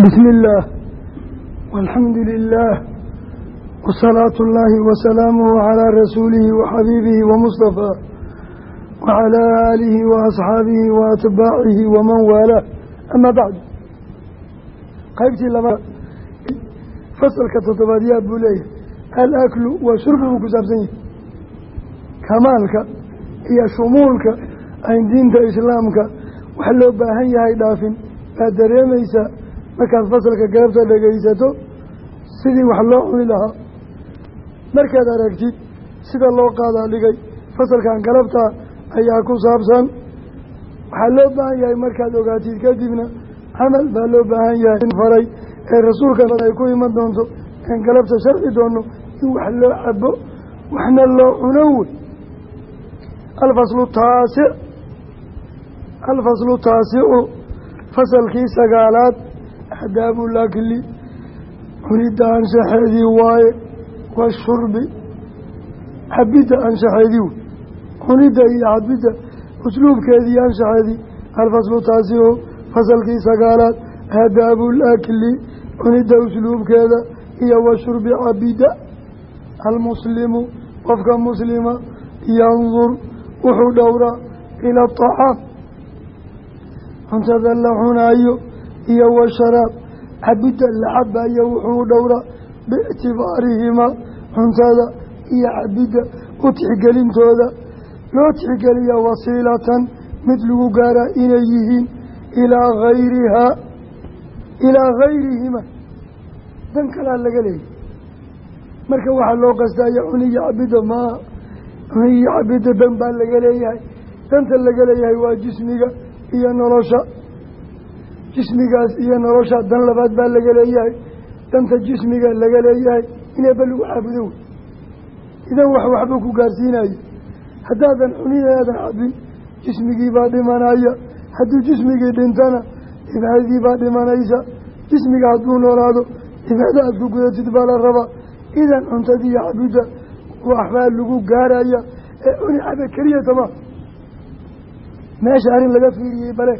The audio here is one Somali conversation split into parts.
bismi illaah walxamdu lilaah wasalaatu allaahi wasalaamuhu calaa rasuulihi wa xabiibihi wa mustafaa wacalaa aalihi wa asxaabihi wa atbaacihi waman waalaa amaa bacdu qaybtii laba fasalka toddobaad yaa buu leeyahay. Alaklu waa shurbi buu ku saabsan yahay kamaalka iyo shumuulka ayn diinta islaamka wax loo baahan yahay dhaafin. Baa dareemaysa markaad fasalka galabta dhegaysato sidii wax loo cuni lahaa. Markaad aragtid sida loo qaadaa dhigay fasalkan galabta ayaa ku saabsan. Waxaa loo baahan yahay markaad ogaatid kadibna camal baa loo baahan yahay faray ee rasuulka ay ku iman doonto een galabta sharci doono in wax loo cabo waxna loo cuno wey. Alfaslu taasic alfaslu taasicu fasalkii sagaalaad aadaabu lakli cunidda anshaxeedii waaye washurbi cabidda anshaxeedii wey cunidda iyo cabidda usluubkeedii anshaxeedii alfaslu taasicu fasalkii sagaalaad aadaabu lakli cunidda usluubkeeda iyo washurbi cabidda almuslimu qofka muslima yandur wuxuu dhowraa ila aطacaam cuntada la cunaayo iyo washaraab cabidda la cabayo wuxuu dhowraa biictibaarihimaa cuntada iyo cabidda u tixgelintooda loo tixgeliya wasiilatan mid lagu gaaraa inay yihiin ilaa hayrihaa ilaa hayrihima dan kalaa laga leeyay marka waxaa loo qastaya cuniyo cabidda maaha cuniyo cabidda dan baa laga leeyahay. Danta laga leeyahay waa jismiga iyo nolosha jismigaas iyo nolosha dan labaad baa laga leeyahay. Danta jismiga laga leeyahay ineeba lagu caabudo wey idan wax waxbuu ku gaarsiinaya haddaadan cunin aadan cabin jismigii baa dhimanaya. Hadduu jismigii dhintana cibaadadii baa dhimanaysa. Jismiga hadduu noolaado cibaado aad ku gudatid baa la rabaa idan cuntadiiyo cabidda waxbaa lagu gaaraya ee cuni cabe keliya tama. Meesha arrin laga fiiriyey bale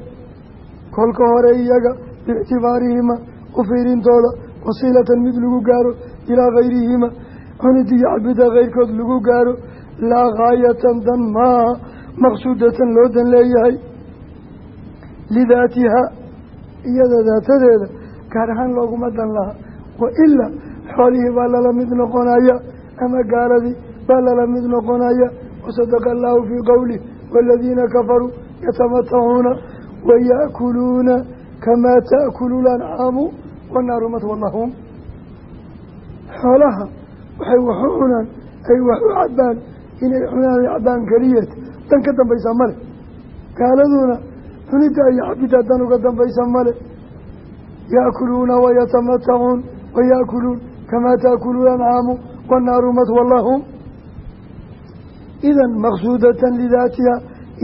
kolka hore iyaga biictibaarihima u fiirintooda wasiilatan mid lagu gaaro ilaa kayrihima cunidiyo cabidda keyrkood lagu gaaro laa gaayatan dan maaha maqsuudatan loo dan leeyahay. Lidaatiha iyada daatadeeda gaar ahaan looguma dan laha. Wa ilaa xoolihii baa lala mid noqonaya ama gaaladii baa lala mid noqonaya. Wasadaqa allaahu fii qowlih waaladiina kafaruu yatamatacuuna wayaakuluuna kamaa taakulu lancaamu wanaaru matwa lahum xoolaha waxay wax u cunaan ay wax u cabaan inay cunaan cabaan keliyeed dan ka dambaysa male gaaladuna cunidda iyo cabidda dan uga dambaysa male yaakuluuna wayatamatacuun wayaakuluun kamaa taakulu lancaamu wanaaru matwa lahum idan maqsuudatan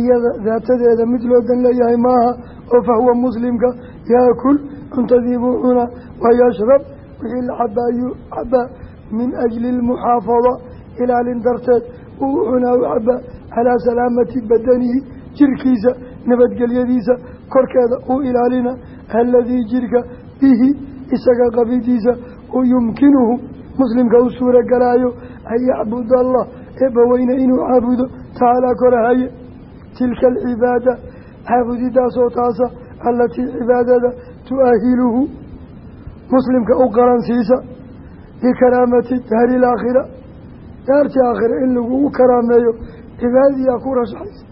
iyada daatadeeda mid loo dan leeyahay maaha oo fahuwa muslimka yaakul cuntadii buu cunaa wayashrab wixii la cabaayuu cabaa min ajli lmuxaafada ilaalin darteed uu cunaa u cabaa calaa salaamati badanihi jirkiisa nabadgelyadiisa korkeeda uu ilaalina aladii jirka bihi isaga qabidiisa u yumkinuhu. Muslimka u suuro galaayo an yacbud allah eebbaweyne inuu caabudo tacaalaa korahaye tilka alcibaada caabudidaasoo taasa allatii cibaadada tu-ahiluhu muslimka u qaransiisa bikaraamati daari ilaakhira daartii aakhira in lagugu karaameeyo cibaadadiyaa ku rashaxaysa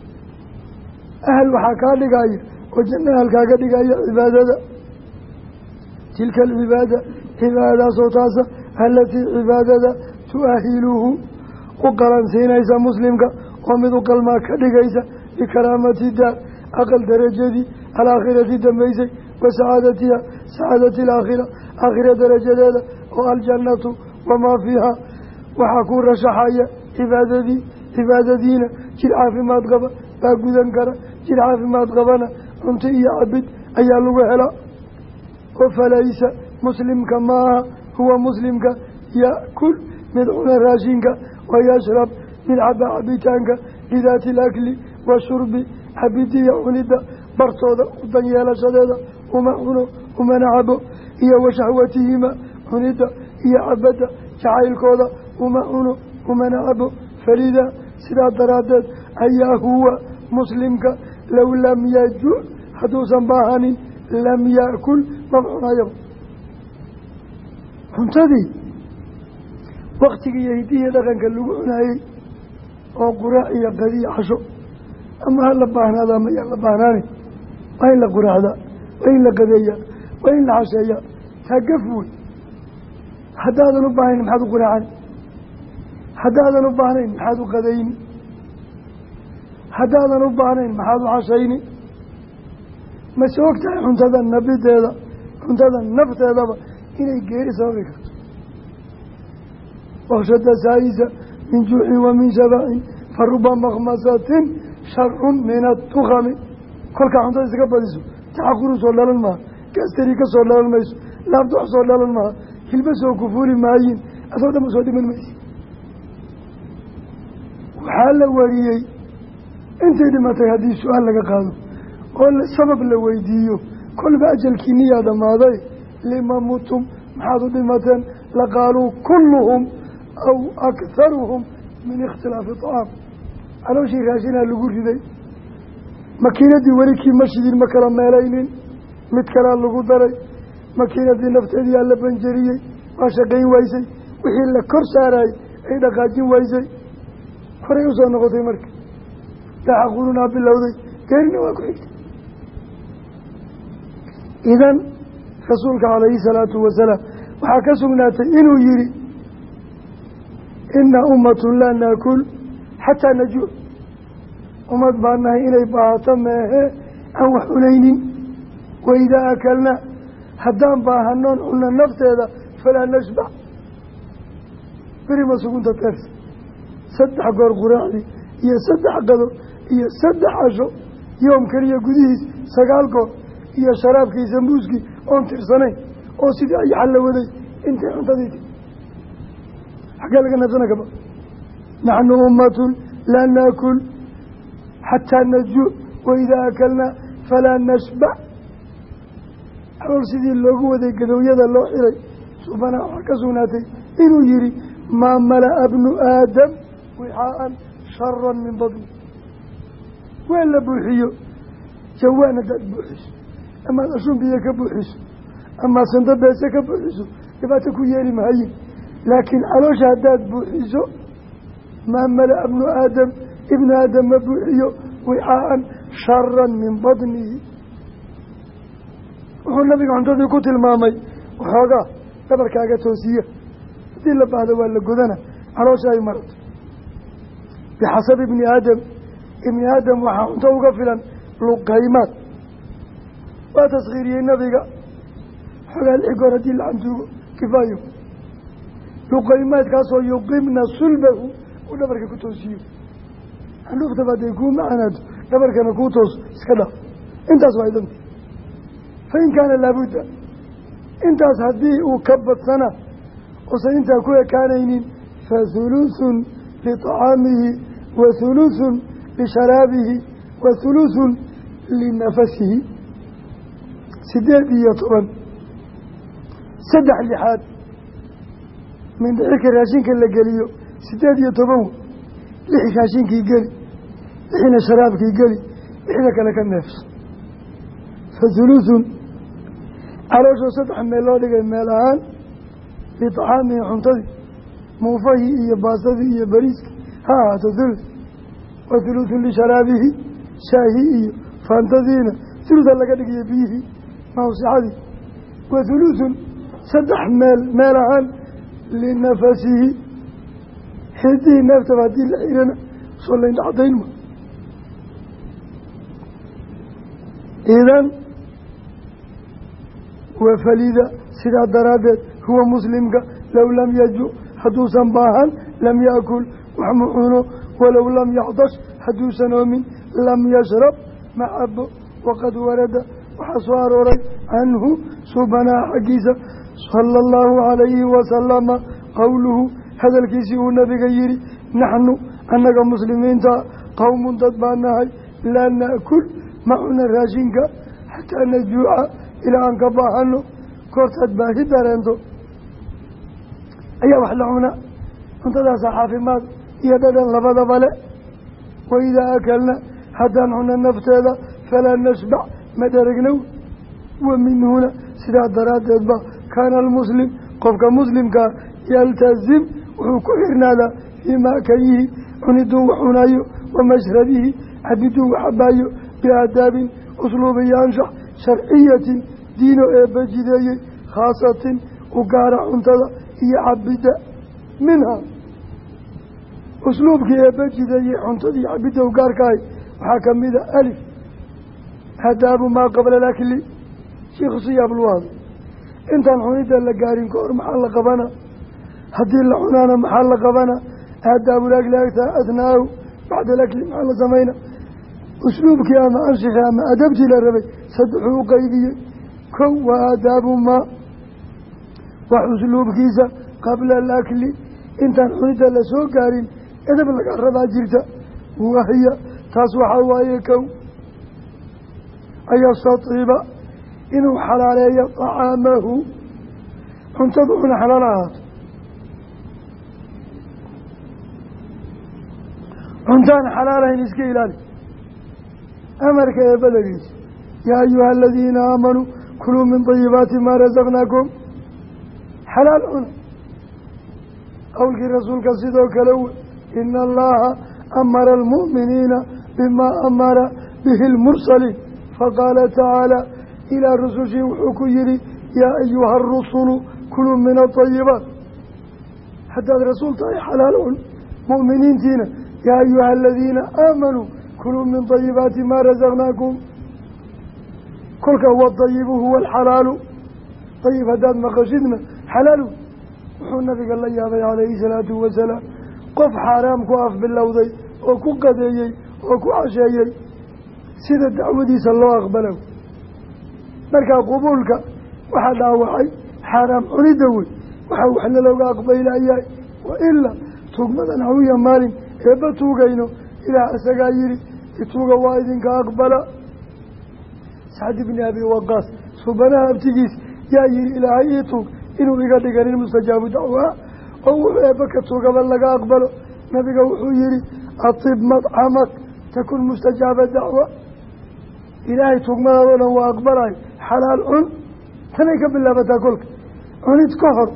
ahal waxaa kaa dhigaya oo janna ahalkaaga dhigaya cibaadada tilka alcibaada cibaadadaasoo taasa allatii cibaadada tu-ahiluhu u qaransiinaysa muslimka oo mid u qalmaa ka dhigaysa bikaraamati daar aqal darajadii alaakhirati dambaysay wa sacaadatiha sacaadati alaakhira aakhira darajadeeda oo aljannatu wamaa fiiha waxaa ku rashaxaya cibaadadii cibaadadiina jir caafimaad qaba baa gudan kara jir caafimaad qabana cunto iyo cabid ayaa lagu helaa oo falaysa muslimka maaha huwa muslimka yakul mid cuna raashinka wayashrab mid caba cabitaanka lidaati alakli washurbi cabidda iyo cunidda bartooda udan yeelashadeeda uma cuno umana cabo iyo wa shahwatihima cunidda iyo cabadda jacaylkooda uma cuno umana cabo falidaa sidaa daraaddeed ayaa huwa muslimka low lam yajuc hadduusan baahanin lam yaakul maba cunayaba cuntadii waktigii iyo hidihiiyo dhaqanka lagu cunaayey oo quraac iyo qadiyo casho ama ha la baahnaada ama yaa la baahnaani. Waa in la quraacdaa waa in la qadeeyaa waa in la casheeyaa taa gaf wey haddaadan u baahnayn maxaad u quraacani haddaadan u baahnayn maxaad u qadayni haddaadan u baahnayn maxaad u cashayni og tahay cuntada nabideeda cuntada nafteedaba inay geeri sababi karto? Wakshada saayisa min juucin wa min shabacin fa ruba sharun min atukami kolkaa cuntada iska badiso taxaquru soo dhalan maha gastari ka soo dhalan mayso laabdox soo dhalan maha hilba soo kufuuli maayin adoo dhan u soo dhiman maysi waxaa la wariyey intay dhimatay haddii su'aal laga qaado oo sabab la weydiiyo kolba ajalkiiniyaa dhammaaday lima mutum maxaad u dhimateen laqaaluu kulluhum aw akharuhum min ikhtilaafi طacaam calooshii raashinaa lagu riday. Makiinadii weli kii ma shidin ma kala meelaynin. Mid kalaa lagu daray. Makiinadii nafteedii la banjariyey waa shaqayn waysay. Wixii la kor saarayay ay dhaqaajin waysay. Horay u soo noqotay marka. Taxaqurunaa bilowday. Geerina waa ku xigtay. Idan rasuulka calayhi salaatu wasalaam waxaa ka sugnaatay inuu yihi ina ummatun laa naakul xataa najuuc ummad baa nahay inay baahato meehe aan wax cunaynin waidaa akalna haddaan baahanoon cunno nafteeda falaa nashbac berima sugunta teersa saddex goor quraacdii iyo saddex qado iyo saddex casho yoom keliya gudihiis sagaal goor iyo sharaabkii sambuuskii oon tirsanayn oo sidii ay xalla waday intay cuntadii ti xaggee laga nafsana kaba naxnu ummatun laa naakul xataa najuuc waidaa akalnaa falaa nashbac calool sidii loogu waday gadowyada loo xiray subanaa waxaa ka sugnaatay inuu yihi maa mala'a bnu aadam wixaaan sharan min badni weel la buuxiyo. Jawaan haddaad buuxiso. Amaad ashun biyo ka buuxiso. Amaad santo beese ka buuxiso. Dhibaato ku yeeli laakiin caloosha haddaad buuxiso maa mala'a bnu aadam ibnu aadam ma buuxiyo wixaaan sharan min badnihi wuxuu nabiga cuntadii ku tilmaamay waxoogaa dhabarkaaga toosiya. Haddii la baahdo waa la godana caloosha ay marato bixasabi ibni aadam ibni aadam waxaa cunto uga filan luqaymaad. Waa taskhiiriyey nabiga. Xoogaa lix goor haddii la cantuugo kifaayo. Luqaymaadkaasoo yuqimna sulbahu uu dhabarka ku toosiyo. Xandhuuftaba hadday kuu macanaato dhabarkana kuu tooso iska dhaaf. Intaas waa idanta fa in kaana laabudda. Intaas haddii uu ka badsana uusan intaa ku ekaanaynin fa huluthun liطacaamihi wa huluthun lisharaabihi wa huluthun linafasihi sideed iyo toban. Saddex lixaad. Mindhixirka raashinka la geliyo sideed iyo toban lixi raashinkii geli lixina sharaabkii geli lixda kale ka neefso. Fa huluthun calooshoo saddex meel loo dhigay meel ahaan liطacaamihi cuntadii muufahii iyo baasadii iyo bariiskii ha ahaato thuluth wa thuluthun lisharaabihi shaahi iyo faantadiina thulutha laga dhigayo biyihii mawsixadii wa thuluthun saddex meel meel ahaan linafasihi xidihii neeftaba haddii la xirana soo layn dhacdaynma idan wafalida sidaa daraaddeed huwa muslimka low lam yajuc hadduusan baahan lam yaakul wax ma cuno walow lam yacdash hadduusan oomin lam yashrab ma cabo waqad warada waxaa soo arooray canhu subanaa xaggiisa sala allahu calayhi wasalama qowluhu hadalkiisii uu nabiga yihi naxnu annaga muslimiinta qowmun dad baa nahay laa naakul ma cuna raashinka xataa najuuca ilaa aan ka baahano goortaad baahi dareento ayaa wax la cunaa cuntadaasa caafimaad iyo dhadhan labadaba le waidaa akalna haddaan cunno nafteeda falaa nashbac ma dheragnow wa minhuna sidaa daraaddeed ba kaana almuslim qofka muslimkaa yaltazim wuxuu ku xirnaadaa fii maakayihi cuniduu wax cunayo wa mashrabihi cabiduu wax cabaayo biaadaabin usluub iyo anshax sharciyatin diino eebba jideeyey khaasatin u gaara cuntada iyo cabidda minha. Usluubkii eebba jideeyey cuntada iyo cabidda u gaarkahay waxaa ka mida alif aadaabu maa qabla alakli shiikhu siyaabluwaad intaan cunidda la gaarin ka maxaa la qabana haddii la cunaana maxaa la qabana? Aadaabulakli agta adnaahu bacda alakli maxaa la samayna? Usluubkii ama anshixi ama adabtii la rabay saddexuu u qaybiyey kow waa aadaabu maa wax usluubkiisa qabla alakli intaan cunidda la soo gaarin edab laga rabaa jirta. Wahiya taas waxaa waaye kow. Ayastatiiba inuu xalaaleeyo tacaamahu. Cuntadu una ahaato cuntaan xalaalahayn iska ilaali. Amarka eebadagiisa yaa ayuha aladiina aamanuu kuluu min dayibaati maa rasaqnaakum xalaal cuna qowlkii rasuulka sidoo kale wey ina allaha amara almu'miniina bimaa amara bihi lmursaliin faqaala tacaala ilaa rusushii wuxuu ku yidhi yaa ayuha arusulu kuluu min adayibaat haddaad rasuul tahay xalaal cun mu'miniintiina yaa ayuha aladiina aamanuu kuluu min dayibaati maa rasaqnaakum kolka wadayibu huwa alxalaalu dayib haddaad maqashidna xalaalu wuxuu nabiga la yaabay calayhi salaatu wasalaam qof xaaraam ku afbilowday oo ku qadeeyey oo ku casheeyey sida dacwadiisa loo aqbalo markaa qubuulka waxaa dhaawacay xaaraam cunidda wey waxaa waxna looga aqbaylayahay wa ilaa tugmadan hawiya maalin eebba tuugayno ilaah isagaa yidhi ituuga waa idinka aqbala. Sacd ibni abi waqaas subanaha abtigiis. Yaa yihi ilaahay ii tuug inuu iga dhiganin mustajaabu dacwaa oo wuxuu eebba ka tuugaba laga aqbalo. Nabiga wuxuu yihi atib madcamak takun mustajaaba dacwa. Ilaahay tugmadaadoo dhan waa aqbalay. Xalaal cun tanay ka bilaabataa kolka. Cunid ka hor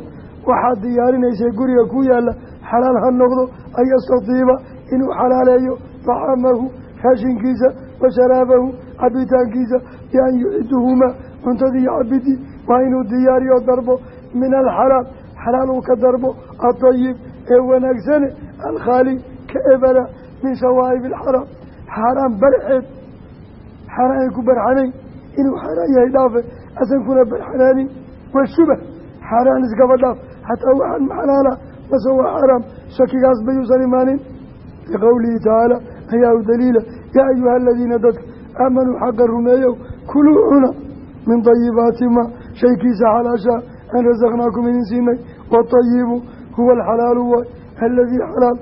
waxaad diyaarinaysay guriga ku yaalla xalaal ha noqdo an yastatiiba inuu xalaaleeyo tacaamahu raashinkiisa wa sharaabahu cabitaankiisa bian yuciduhumaa cuntadii iyo cabidii waa inuu diyaariyo darbo min alxalaal xalaal uu ka darbo adayib ee wanaagsane alkhaali ka ebala min shawaa'ib alxaraam xaaraan barxeed xaaraan ay ku barxanayn inuu xaaraan yahay dhaafe asan kuna barxanaanin waa shubah xaaraan iskaba dhaaf xataa waxaan maxalaala mase waa xaraam shakigaas bayuusan imaanin liqowlihi tacaala ayaa u daliila yaa ayuha aladiina dadka aamanuu xaqa rumeeyow kuluu cuna min dayibaati ma shaykiisa xalaashaa an rasaqnaakum idin siinay waatayibu huwa alxalaalu waay aladii xalaal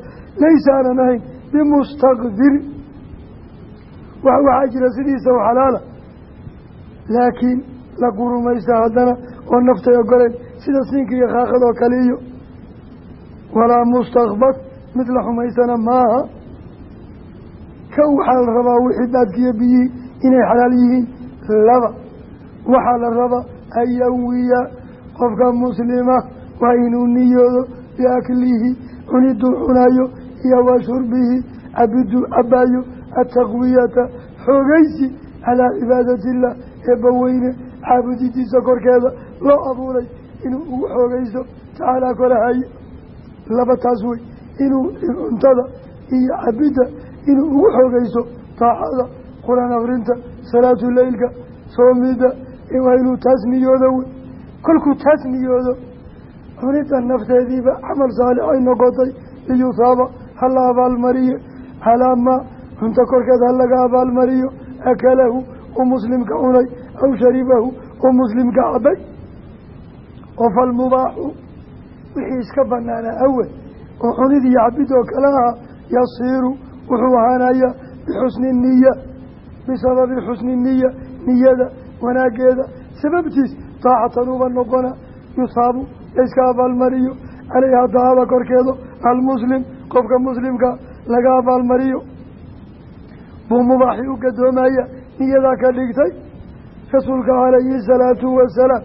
laysa aanan ahayn bimustaqdirin wax waxaa jira sidiisa u xalaala laakiin la gurumaysa haddana oo naftay ogoleen sida siinka iyo khaaqad oo kale iyo walaa mustakbad mid la xumaysana maaha. Kan waxaa la rabaa wixii daadkiiyo biyihii inay xalaal yihiin? Laba. Waxaa la rabaa an yawiya qofka muslima waa inuu niyoodo biaklihi cuniduu cunayo iyo wa shurbihi cabiduu cabaayo ataqwiyata xoogaysi calaa cibaadati illah eebbaweyne caabudidiisa korkeeda loo abuuray inuu ugu xoogaysto tacaalaa korahaye laba taas wey inuu cuntada iyo cabidda inuu ugu xoogaysto taacada qur'aan akrinta salaatu leylka soomida waa inuu taas niyoodo wey. Kolkuu taas niyoodo cunida nafteediiba camal saalix ay noqotay liyusaaba hala abaalmariye calaa maa cunto korkeed ha laga abaalmariyo akalahu uu muslimka cunay aw sharibahu uu muslimka cabay. Falmubaaxu wixii iska banaanaa awel oo cunid iyo cabid oo kale aha yasiiru wuxuu ahaanayaa bixusni niya bisababi xusni niya niyada wanaageeda sababtiis daacatan uba noqona yusaabu layska abaalmariyo caleyha daacada korkeedo almuslim qofka muslimka laga abaalmariyo. Buu mubaaxi u gadoomaya niyadaa ka dhigtay rasuulka calayhi salaatu wasalaam.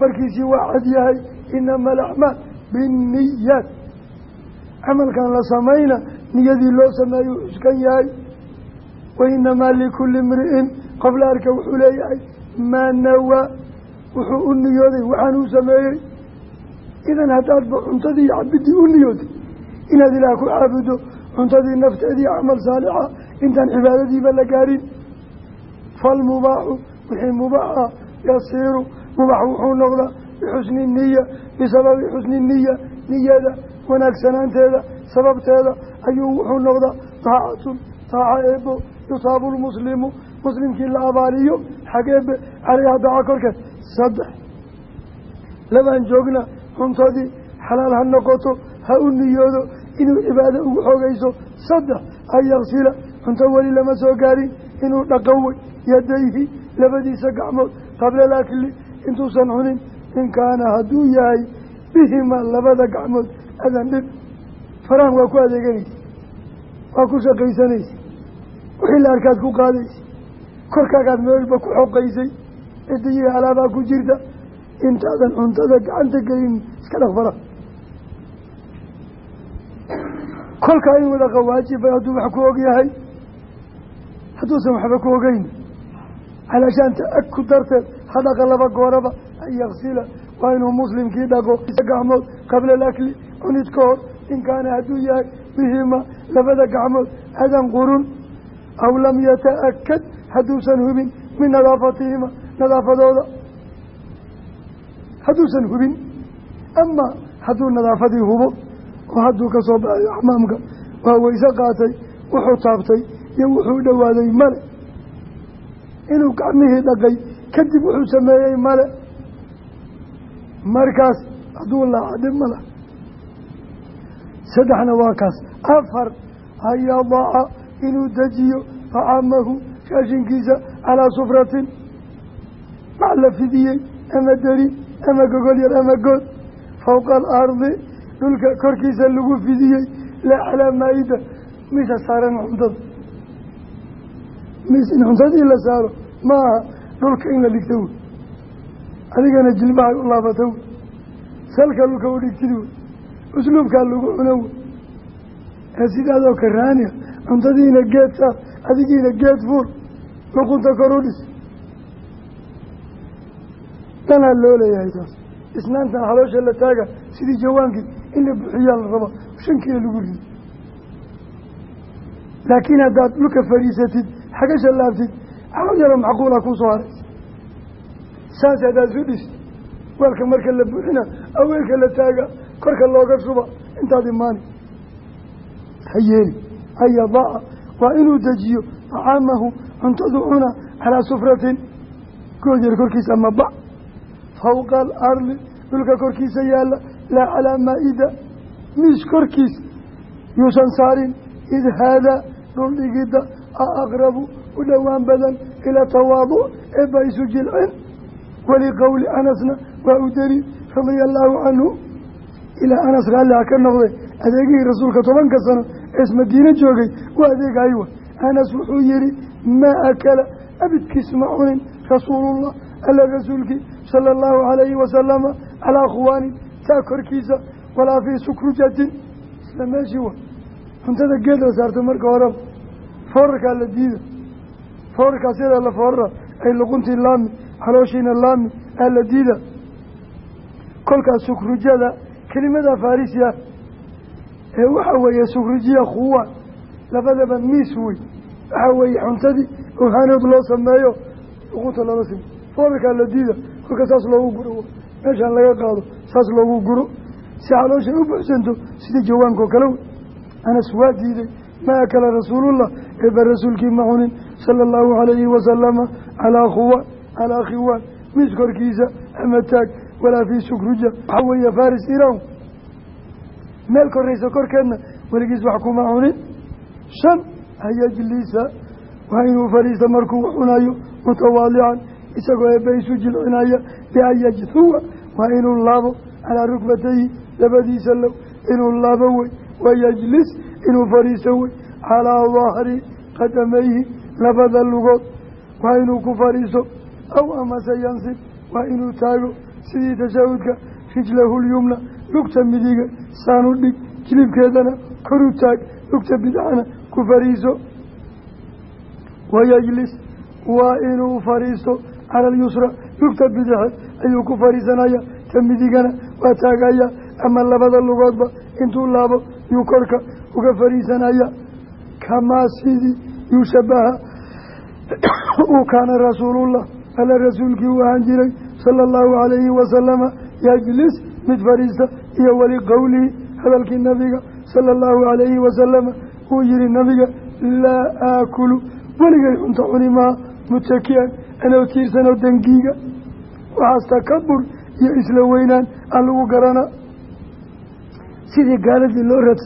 Markiisii waa cad yahay inama alacmaal binniyaat camalkan la samayna niyadii loo sameeyu cuskan yahay wa inamaa likulli imri'in qof la arka wuxuu leeyahay maa nawaa wuxuu u niyooday waxaan uu sameeyey idan haddaadba cuntadii iyo cabidii u niyootay inaad ilaah ku caabudo cuntadii nafteedii camal saalixa intaan cibaadadiiba la gaarin falmubaaxu wixii mubaaxa yasiiru mubaax wuxuu noqdaa bixusni niya bisababi xusni niya niyada wanaagsanaanteeda sababteeda ayuu wuxuu noqdaa daacatun daaca eebo yusaabu lmuslimu muslimkii la abaaliyo xageebe caleyha daaca korkeed saddex. Labaan joogna cuntadii xalaal ha noqoto ha u niyoodo inuu cibaado ugu xoogayso saddex. An yaksila cunto weli lama soo gaarin inuu dhaqowey yadayhi labadiisa gacmood qabla alakli intuusan cunin in kaana hadduu yahay bihimaa labada gacmood adan dhib farahan waa ku adeeganaysa waa ku shaqaysanaysa wixii la arkaad ku qaadaysa korkaagaad meelba ku xoqaysay cidiyihii alaabaa ku jirta intaadan cuntada gacanta gelin iska dhaq faraha kolkaa in wada qawaajibay hadduu wax ku og yahay hadduusan waxba ku ogeyn. Calaashaan ta-aku darteed ha dhaqa laba gooraba an yaksila waa inuu muslimkii dhaqo gacmood qabla alakli cunid ka hor in kaana hadduu yahay bihima labada gacmood adan qurun aw lam yata-akad hadduusan hubin min nadaafatihima nadaafadooda. Hadduusan hubin ama hadduu nadaafadii hubo oo hadduu ka soo baxayo axmaamka waa weyse qaatay wuxuu taabtay iyo wuxuu dhowaaday male. Inuu gacmihii dhaqay kadib wuxuu sameeyey male markaas hadduu laaca dhib mala. Saddexna waa kaas. Afar an yadaca inuu dejiyo tacaamahu raashinkiisa calaa sufratin. Mac la fidiyey ama deri ama gogol yar ama good fowqa alardi dhulka korkiisa lagu fidiyey laa calaa maa-ida misha saaran cuntada mis in cuntadii la saaro ma aha dhulka in la dhigto. wey adigana jilbahay u laabata wey salka dhulka u dhigtid. Wey usluubkaa lagu cuno. Wey ee sidaadoo karaania cuntadiina geed saar adigiina geed fuul luqunta kor u dhis danaa loo leeyahay taas. Isnaantan xaloosha la taaga sidii jawaankii in la buxiyaa la rabaa shan kiilo lagu rido laakiin haddaad dhulka fadhiisatid xagasha laabtid xaal yaro macquula kuusoo haraysa saas haddaad isu dhis. Marka la buxina aweelka la taaga korka looga shuba intaad imaani. Ha yeeli an yadaca waa inuu dejiyo tacaamahu cuntadu cuna calaa sufratin. Goodyar korkiisa ama bac fawqa alardi dhulka korkiisa yaalla laa calaa maa-ida. Miis korkiis yuusan saarin. Id haadaa dhul dhigidda a aqrabu u dhowaan badan ila tawaaduc eebba isu jilcin waliqowli anasna waa u daliil radia allaahu canhu ilaa anas raalli ha ka noqday adeegihii rasuulka tobanka sano ees madiine joogay waa adeegahay wa anas wuxuu yihi maa akala abidkiis ma cunin rasuulullah alla rasuulkii sala allahu calayhi wasalama calaa khuwaanin taa korkiisa walaa fii sukrujatin. Isla meeshii wa cuntada geed la saarta marka horeba foorarkaa la diida foorarkaas yadaa la foorara ay luquntii xalooshiina laami aa la diida kolkaas sukrujada kelimada farisia ee waxa weeye sukrujiya khuwaan labadaba miis wey waxaa weeye cuntadii ohanood loo sameeyo luqunta loola simo la diida kolka saas loogu guro meeshaan laga qaado saas loogu guro si calooshay u buxsanto sidii jawaankao kale wey anas waa diiday ma akala rasuulullah eeba rasuulkii ma cunin sala allahu calayhi wasalama calaa khuwaan calaa khiwaan miis korkiisa ama taag walaa fii sukruja waxaa weeye faris iran meel koraysa korkeedna weligiis wax kuma cunin shan hayajlisa waa inuu fadhiista markuu cunayo mutawaadican isagoo eebbe isu jilcinaya bian yajhuwa waa inuu laabo calaa rukbatayhi labadiisa low inuu laabo wey wayajlis inuu fadhiisto wey calaa dahri qadamayhi labada lugood waa inuu ku fadhiisto aw amase yansib waa inuu taago sidii tashahudka rijlahu lyumna lugta midiga saanu dhig jilibkeedana koru taag lugta bidcana ku fadhiiso wayajlis waa inuu fadhiisto cala alyusra lugta bidaxe ayuu ku fadhiisanaya ta midigana waa taagaya ama labada lugoodba intuu laabo yuu korka uga fadhiisanaya kamaa sidii yuushabaha uu kaana rasuulullah alla rasuulkii uu ahaan jiray sala allahu calayhi wasalama yajlis mid fadhiista iyo weli qowlihi hadalkii nabiga sala allahu calayhi wasalama uu yihi nabiga laa aakulu weligay cunto cuni maa mutakian anoo tiirsanoo dangiiga waxaas takabur iyo isla weynaan aan lagu garanaa sidii gaaladii loo raad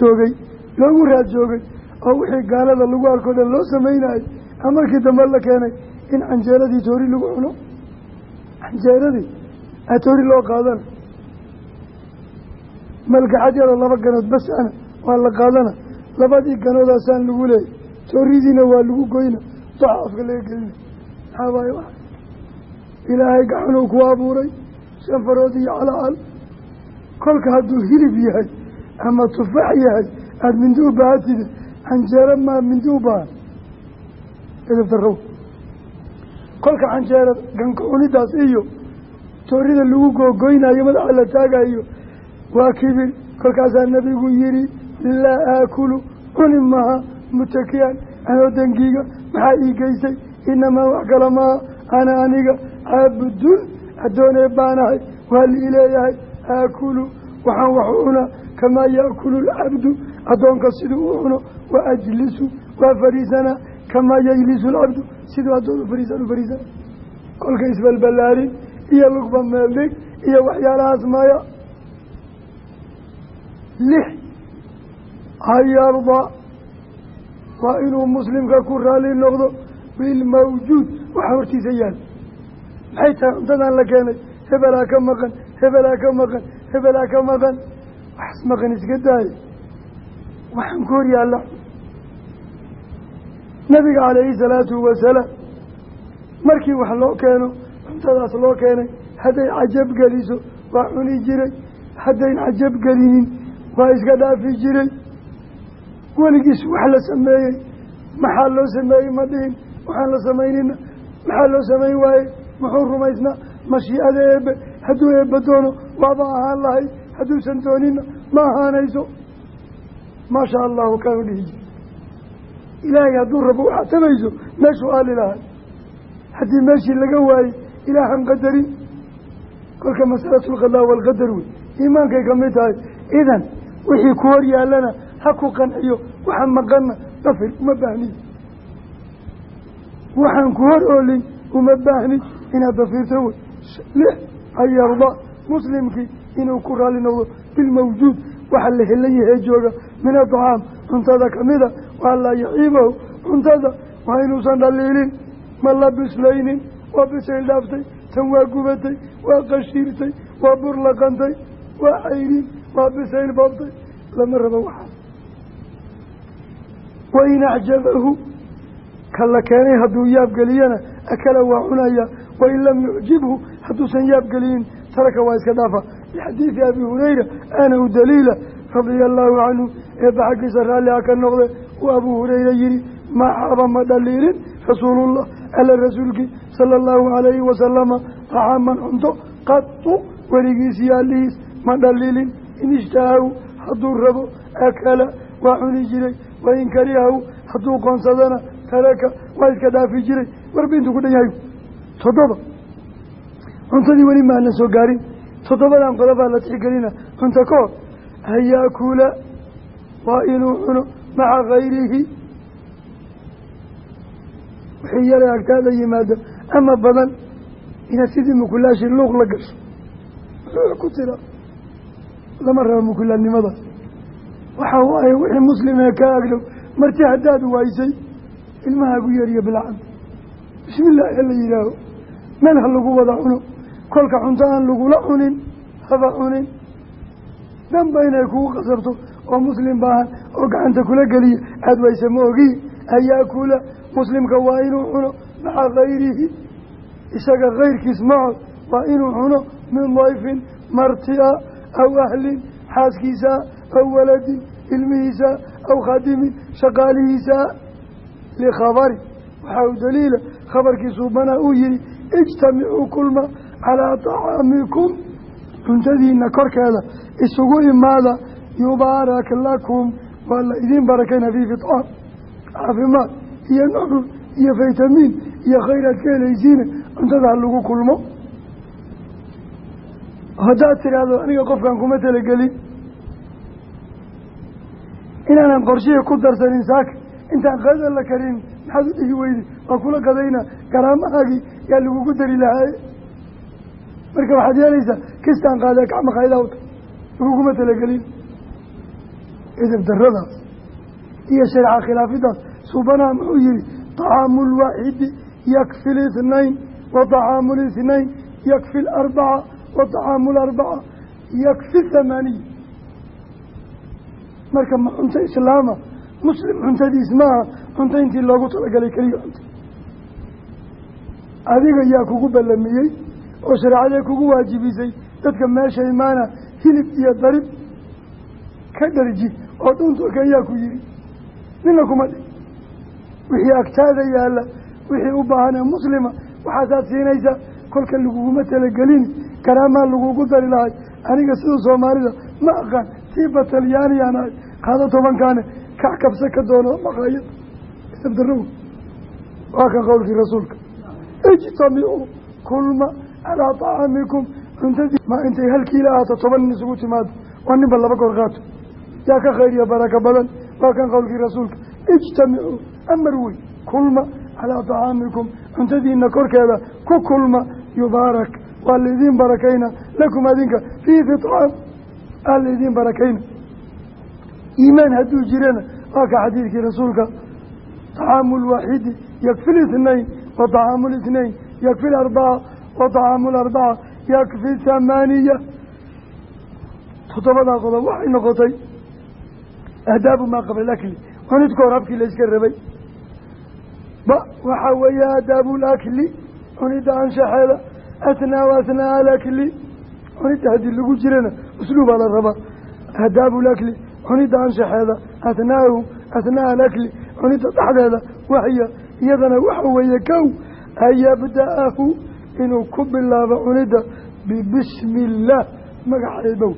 joogay loogu raad joogay oo wixii gaalada lagu arkoo dhan loo sameynayay a markii dambe la keenay in canjeeradii toori lagu cuno? Canjeeradii a toori loo qaadana. Malgaxad yaroo laba ganood bas ana waa la qaadana. Labadii ganoodaasaan lagu leeyay tooridiina waa lagu goyna doxa afka laga gelina. Maxaa waaye wa ilaahay gacanuu ku abuuray shanfarood iyo calacal. Kolka hadduu hilib yahay ama tufaax yahay aada mindi u baahatide canjeero maa mindi u kolka canjeera ganka cunidaas iyo toorida lagu googoynayo madaxa la taagayo waa kibir. Kolkaasaa nabigu yihi laa aakulu cuni maha mutakiyan anoo dangiiga maxaa ii geysay? Inamaa wax kala maha ana aniga caabudun addoonee baanahay waa lii leeyahay. Aakulu waxaan wax u cunaa kamaa yaakulu lcabdu addoonka siduu u cuno wa ajlisu waa fadhiisanaa kamaa yajlisu lcabdu siduu addoon u fadhiisan u fadhiisana kolka isbalbalaarin iyo lugba meeldhig iyo waxyaalahaas maya lix hayarda waa inuu muslimka ku raali noqdo bilmawjuud waxa hortiisa yaal. Maxay tahay cuntadan la keenay? Hebelaa ka maqan hebelaa ka maqan hebelaa ka maqan. Waxaas maqan iska daaya waxaan ku hor yaalla nabiga calayhi salaatu wasalaam markii wax loo keeno cuntadaas loo keenay hadday cajab geliso waa cuni jiray. Haddayn cajab gelinin waa iska dhaafi jiray. Weligiis wax la sameeyey maxaa loo sameeyey ma dhihin. Waxaan la samaynina maxaa loo samayn waaye? Muxuu rumaysnaa mashiicada eebe hadduu eebba doono waaba ahaan lahayd hadduusan doonina ma ahaanayso. Maasha allahu kaanu dhihi jiri ilaahay hadduu rabo waxaad tabayso meeshuu aali lahay haddii meeshii laga waayey ilaahan qadarin kolka masalatu lqadaa waalqadar wey. Iimaankay ka mid tahay idan wixii ku hor yaallana ha ku qanciyo waxa maqanna dafir uma baahnin waxaan ku hor oolin uma baahnin inaad dafirto wey. Lix an yarda muslimkii inuu ku raali noqdo bilmawjuud waxa la helan yahee jooga min adcaam cuntada kamida waa laa yaciibahu cuntada waa inuusan dhaliilin ma la bislaynin waa bisayl dhaaftay tan waa gubatay waa qashiirtay waa burlaqantay waa cayrin waa bisayl boobtay lama rabo waxaas wain acjabahu ka la keenay hadduu yaabgeliyana akala waa cunaya wain lam yucjibhu hadduusan yaabgelinin taraka waa iska dhaafa. Lixadiidi abi hurayra ana u daliila radia allaahu canhu eebba xaggiisa raalli ha ka noqde uu abuu hurayra yihi maa xaaba ma dhaliilin? Rasuulullah alla rasuulkii sala allahu calayhi wasalama taxaaman cunto? Qatu weligiis yaalihiis ma dhaliilin? In ishtahahu hadduu rabo akala waa cuni jiray. Wain karihahu hadduu qoonsadana taraka waa iska dhaafi jiray. Warba intuu ku dhan yahay toddoba cuntadii weli maana soo gaarin. Toddobadan qodobaa la tixgelina cunto ka hor waa inuu cuno maca kayrihi wixii yara agtaada yimaado ama badan inaad sidii mukulaashi luuq la gasho ku tira lama rabo mukulaadnimadaas waxa waaye wixii muslimee ka agdhow marti haddaad waysay ilmahaagu yeeriyo bilcanta bismi illaahi hala yihaaho meel ha lagu wada cuno kolka cunto aan lagula cunin haba cunin danba inay kugu qasabto oo muslim baahan oo gacanta kula geliya aada wayse ma ogi an yaakula muslimka waa inuu cuno maca kayrihi isaga kayrkiis macod waa inuu cuno min dayfin martia aw ahlin xaaskiisa aw waladin ilmihiisa aw khadimin shaqaalihiisa. Likhabari waxaa u daliila khabarkiisuu banaa uu yihi ijtamicuu kulma calaa tacaamikum. Cuntadiina korkeeda isugu imaada yubaarak lakum waa la idiin barakayna fii fitcaam caafimaad iyo nuxur iyo faytamiin iyo khayraad ka helaysiina cuntada ha lagu kulmo. Haddaad tiraahdo aniga qofkan kuma talagelin. Inaanan qorshihii ku darsanin saaka intaan qadada la karin maxaad u dhihi weydi waa kula qadayna garaamahaagii yaa lagugu dari lahaaye marka waxaad yeelaysaa kistaan qaadee gacma qaydawta laguguma talagelin edab daradaas iyo shareeca khilaafidaas suubanaha muxuu yihi طacaamu lwaaxidi yakfi lithnayn wa طacaamu lithnayn yakfi larbaca wa طacaamu larbaca yakfi thamaaniya marka ma cunto islaama muslim cuntadiis maaha cunto intii loogu talagalay keliya cunta adiga yaa kugu ballamiyey oo shareecadee kugu waajibisay dadka meesha imaana hilib iyo darib ka dharji oo dhunturka yaa ku yihi nina kuma dhi wixii agtaada yaalla wixii u baahanee muslima waxaasaad siinaysaa kolka laguguma talagelini garaamaa lagugu dari lahay aniga sida soomaalida ma aqaan tii batalyaaniyaan ahay qaado tobankaane kax kabse ka doono maqaayad isabdarrow waa kan qowlkii rasuulka. Ijtamicuu kulma calaa tacaamikum cuntadii. Ma intay halkiila ahaato toban nin isugu timaado waa ninba laba goor qaato yaa ka khayr iyo baraka badan waa kan qowlkii rasuulka ijtamicuu amar wey kulma calaa tacaamikum cuntadiina korkeeda ku kulma yubaarak waa laidiin barakayna lakum adinka fii fiطcaam aa laidiin barakayna iimaan hadduu jirana waa ka xadiidkii rasuulka طacaamu lwaaxidi yakfi lithnayn wa طacaamu lithnayn yakfi larbaca wa طacaamu larbaca yakfi thamaaniya toddobadaa qodob waxay noqotay ahdaabu maa qabla alakli cunid ka hor habkii la iska rabay. Ba waxaa weeye aadaabu lakli cunidda anshaxeeda athnaa wa athnaa alakli cunidda haddii lagu jirana usluubaa la rabaa aadaabu lakli cunidda anshaxeeda athnaahu athnaa alakli cunidda dhexdeeda waxya iyadana waxa weeye kow an yabda-ahu inuu ku bilaabo cunidda bibismi illaah magaceebow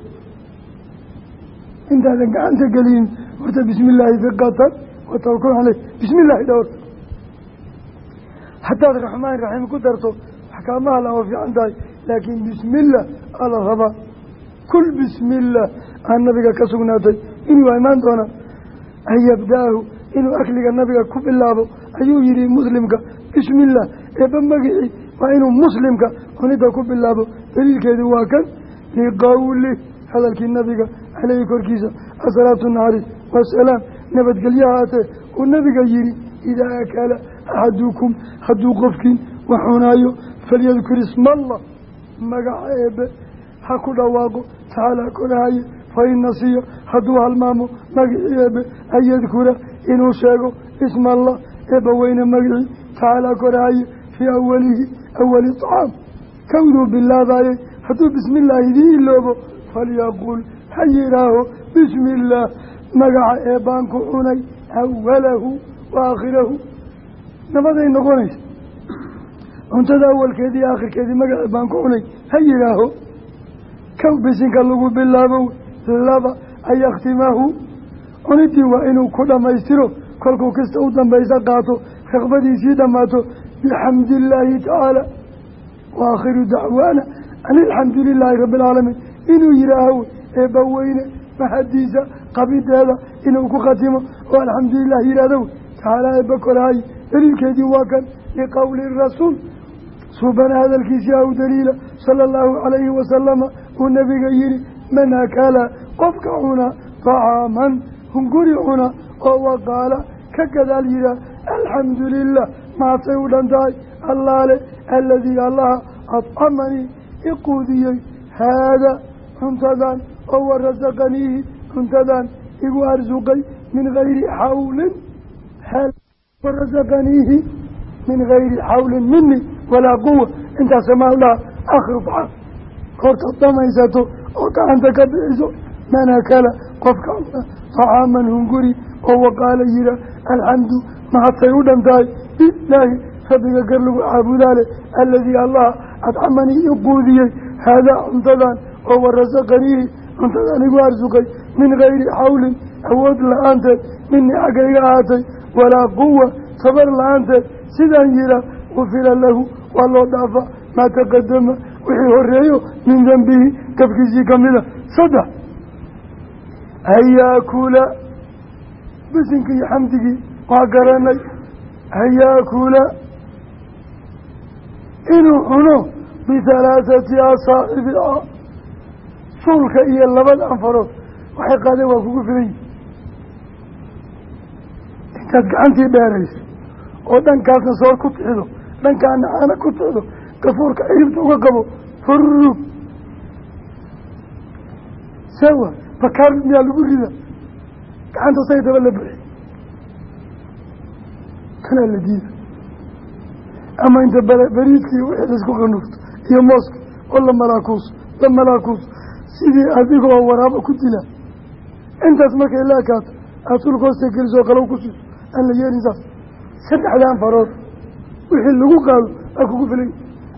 intaadan gacanta gelin. Horta bismi illaahi fiqatan watawakul caleyh bismi illaahi dhowr. Haddaad raxmaan raxiim ku darto axkaamaha la oo fiican tahay laakiin bismillah aa la rabaa kul bismillah aan nabiga ka sugnaatay. Inuu waa imaan doonaa an yabda-ahu inuu akliga nabiga ku bilaabo ayuu yihi muslimka bismillah eeba magicii waa inuu muslimka cunida ku bilaabo. Daliilkeedu waa kan liqowli hadalkii nabiga caleyhi korkiisa asalaatu naxariis wasalaam nabadgelyo haatee uu nabiga yihi idaa akala axadukum hadduu qofkiin wax cunaayo falyadkur isma allah magaca eebe ha ku dhawaaqo tacaalaa korahaye fain nasiya hadduu halmaamo magicii eebe an yadkura inuu sheego isma allah eebba weyne magicii tacaalaa korahaye fii awalihi awali طacaam kawduu bilaabayey hadduu bismi illaahi idii iloobo falyaqul ha yidhaaho bismi illaah magaca eebbaan ku cunay awalahu wa aakhirahu. Nabaday noqonaysa. Cuntada awalkeedii aakhirkeedii magaca eebbaan ku cunay ha yidhaaho kow bisinka lagu bilaabo laba an yakhtimahu cunidii waa inuu ku dhammaystiro kolkuu kasta u dambaysa qaato raqbadiisii dhammaato bixamdi illaahi tacaala wa aakhiru dacwaana an alxamdu lilaahi inuu yidhaaho eebba weyne mahadiisa qabideeda inuu ku khatimo. Oo alxamdulilah yidhahdo tacaala eebba koraaye daliilkeedii waa kan liqowli rasuul. Suubana hadalkiisii aw daliila sala allahu calayhi wasalama uu nabiga yihi man akala qofka cuna طacaaman hunguri cuna oo waqaala ka gadaal yihaa alxamdu lilah maasay u dhan tahay allaale aladii allaha adcamanii iquudiyey haada cuntadan oo warasaqaniihi cuntadan igu arsuqay min gayri xawlin xeel warasaqaniihi min gayri xawlin mini walaa quwa intaasa maaldhaha akhrubca hortaad dhamaysato oo gacanta ka bixiso man akala qofka cuna طacaaman hunguri oo waqaala yira alxamdu mahadtay u dhan tahay bilaahi rabbiga gar lagu caabudaale aladii allaha adcamanii iquudiyey haadaa cuntadan oo warasaqaniihi cuntadan igu arsuqay min gayri xawlin awood la'aanteed minii xaggayga ahaatay walaa quwa tabar la'aanteed. Sidaan yiraa gufira lahu waa loo dhaafa maa taqadama wixii horeeyo min dembihi gafkiisii kamida saddex hayaakula bisinkii iyo xamdigii waa garanay hayaakula inuu cuno bihalaathati asaaxibi suulka iyo labada anfarood waxay qaadeen waa kugu filan yihi intaad gacantii dheerayso oo dhankaasna soor ku tixido dhankaana caana ku tixido gafuurka ciribta uga qabo furug sawa bakaar miyaa lagu rida? Gacanta say daba la buxi tanaa la diida. Ama inta beriidkii wixii la isku qanuufto iyo mooska oo la malaakuuso la malaakuuso sidii adigoo waraabo ku dila. Intaas markay la ekaato aada sulka hoosta gelisoo qalow ku siiso aan la yeelin saas. Saddexdaan farood wixii lagu qaado aa kugu filay.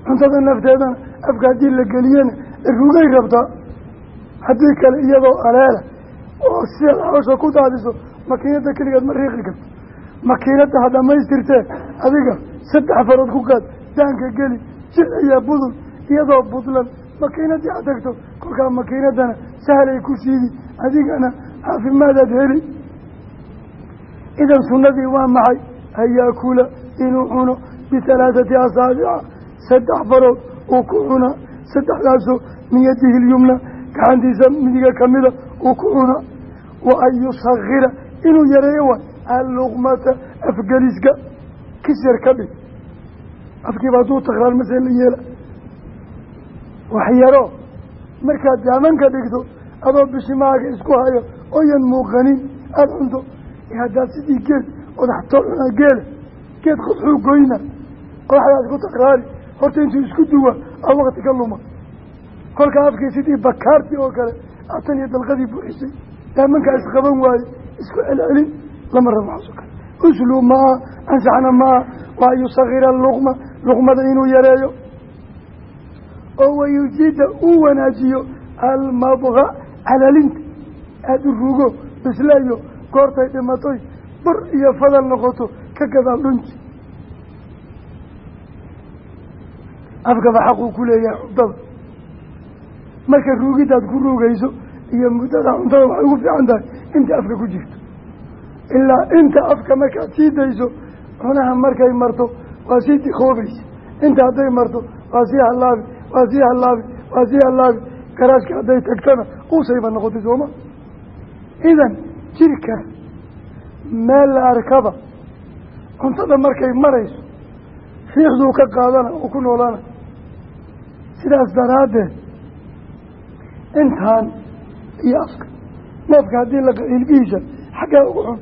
Cuntada nafteedana afka haddii la geliyana rugay rabtaa haddii kale iyadoo aleela oo sidaad xawsha ku daadiso makiinada keligeed ma riiqi karto. Makiinada ha dhamaystirtee adiga saddex farood ku qaad daanka geli jilciyaa budul iyadoo budlan makiinadii ad tagto kolkaa makiinadana sahlay ku siidi adigana caafimaadaad heli. Idan sunnadii waa maxay? An yaakula inuu cuno bihalaathati asaabica saddex farood uu ku cunaa saddexdaasoo min yadihi lyumna gacantiisa midiga kamida uu ku cuna. Wa an yusakira inuu yareeyo waay alluqmata afgeliska kis yar ka dhig. Afkiiba hadduu takraar mase la yeela. Waxyaro markaad daamanka dhigto adoo bishimaaga isku hayo oyan muuqanin aada cunto. Haddaad sidii geed odaxtoo cunaa geela geed qodxuu goyna qodaxdaad ku takraari horta intuu isku duwa a wakti ka luma kolkaa afkii sidii bakaartii oo kale atan iyo dalqadii buuxisay. Daamankaa isqaban waaye isku celcelin lama rabo waxaasoo kale uslu maa ansaxna maa waa yusakira luqma luqmada inuu yareeyo oo wayujiida uu wanaajiyo almadqa calalinta. Aada u rugo bislaayo goortay dhimatoy bur iyo fadal noqoto ka gadaal dhunji afkaba xaquu ku leeyahay cuntada marka ruugidaad ku ruugayso iyo muddada cuntada waxay ugu fiican tahay inta afka ku jirto. Ilaa inta afka markaad sii dayso cunaha markay marto waa sii dikoobaysa inta hadday marto waa sii halaabi waa sii halaabi waa sii halaabi garaashka hadday tagtana uusayba noqotay sooma idan jirka meel la arkaba cuntada markay marayso riixduu ka qaadana oo ku noolaana sidaas daraaddeed intaan iyo afka neefka haddii la ilbihiisa xaggaa ugu xun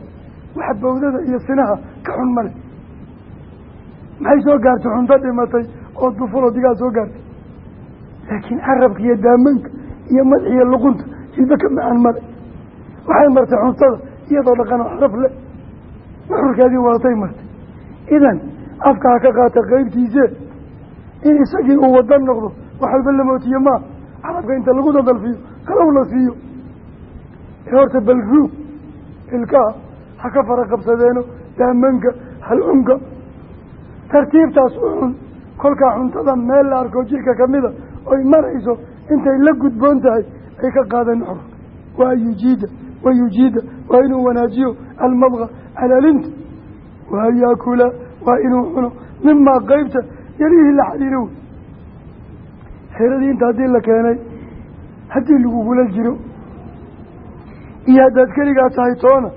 waxa bawdada iyo sinaha ka xun male maxay soo gaartay cunto dhimatay oo dufuloo digaa soo gaartay laakiin carabka iyo daamanka iyo madaxiyo luqunta hilba ka macaan male waxay martay cuntada iyadoo dhaqan oo xaraf leh. Nuxurkeedii wadatay martay. Idan afka ha ka qaata qeybtiise in isagii uu wadan noqdo wax walba la mootiye maa carabka inta lagu dadalfiyo kalow la siiyo. Ee horta bal ruug ilkaha ha ka fara qabsadeeno daamanka halcunka tartiibtaas u cun kolkaa cuntada meel la arko jirka kamida oy marayso intay la gudboon tahay ay ka qaadeen nuxurka waa yujiida wa yujiida waa inuu wanaajiyo almadqa calaalinta wa an yaakula waa inuu cuno. Mimaa qeybta yalihii la xiriiro wey xiradii inta haddii la keenay haddii lagugula jiro iyo haddaad keligaa tahay toona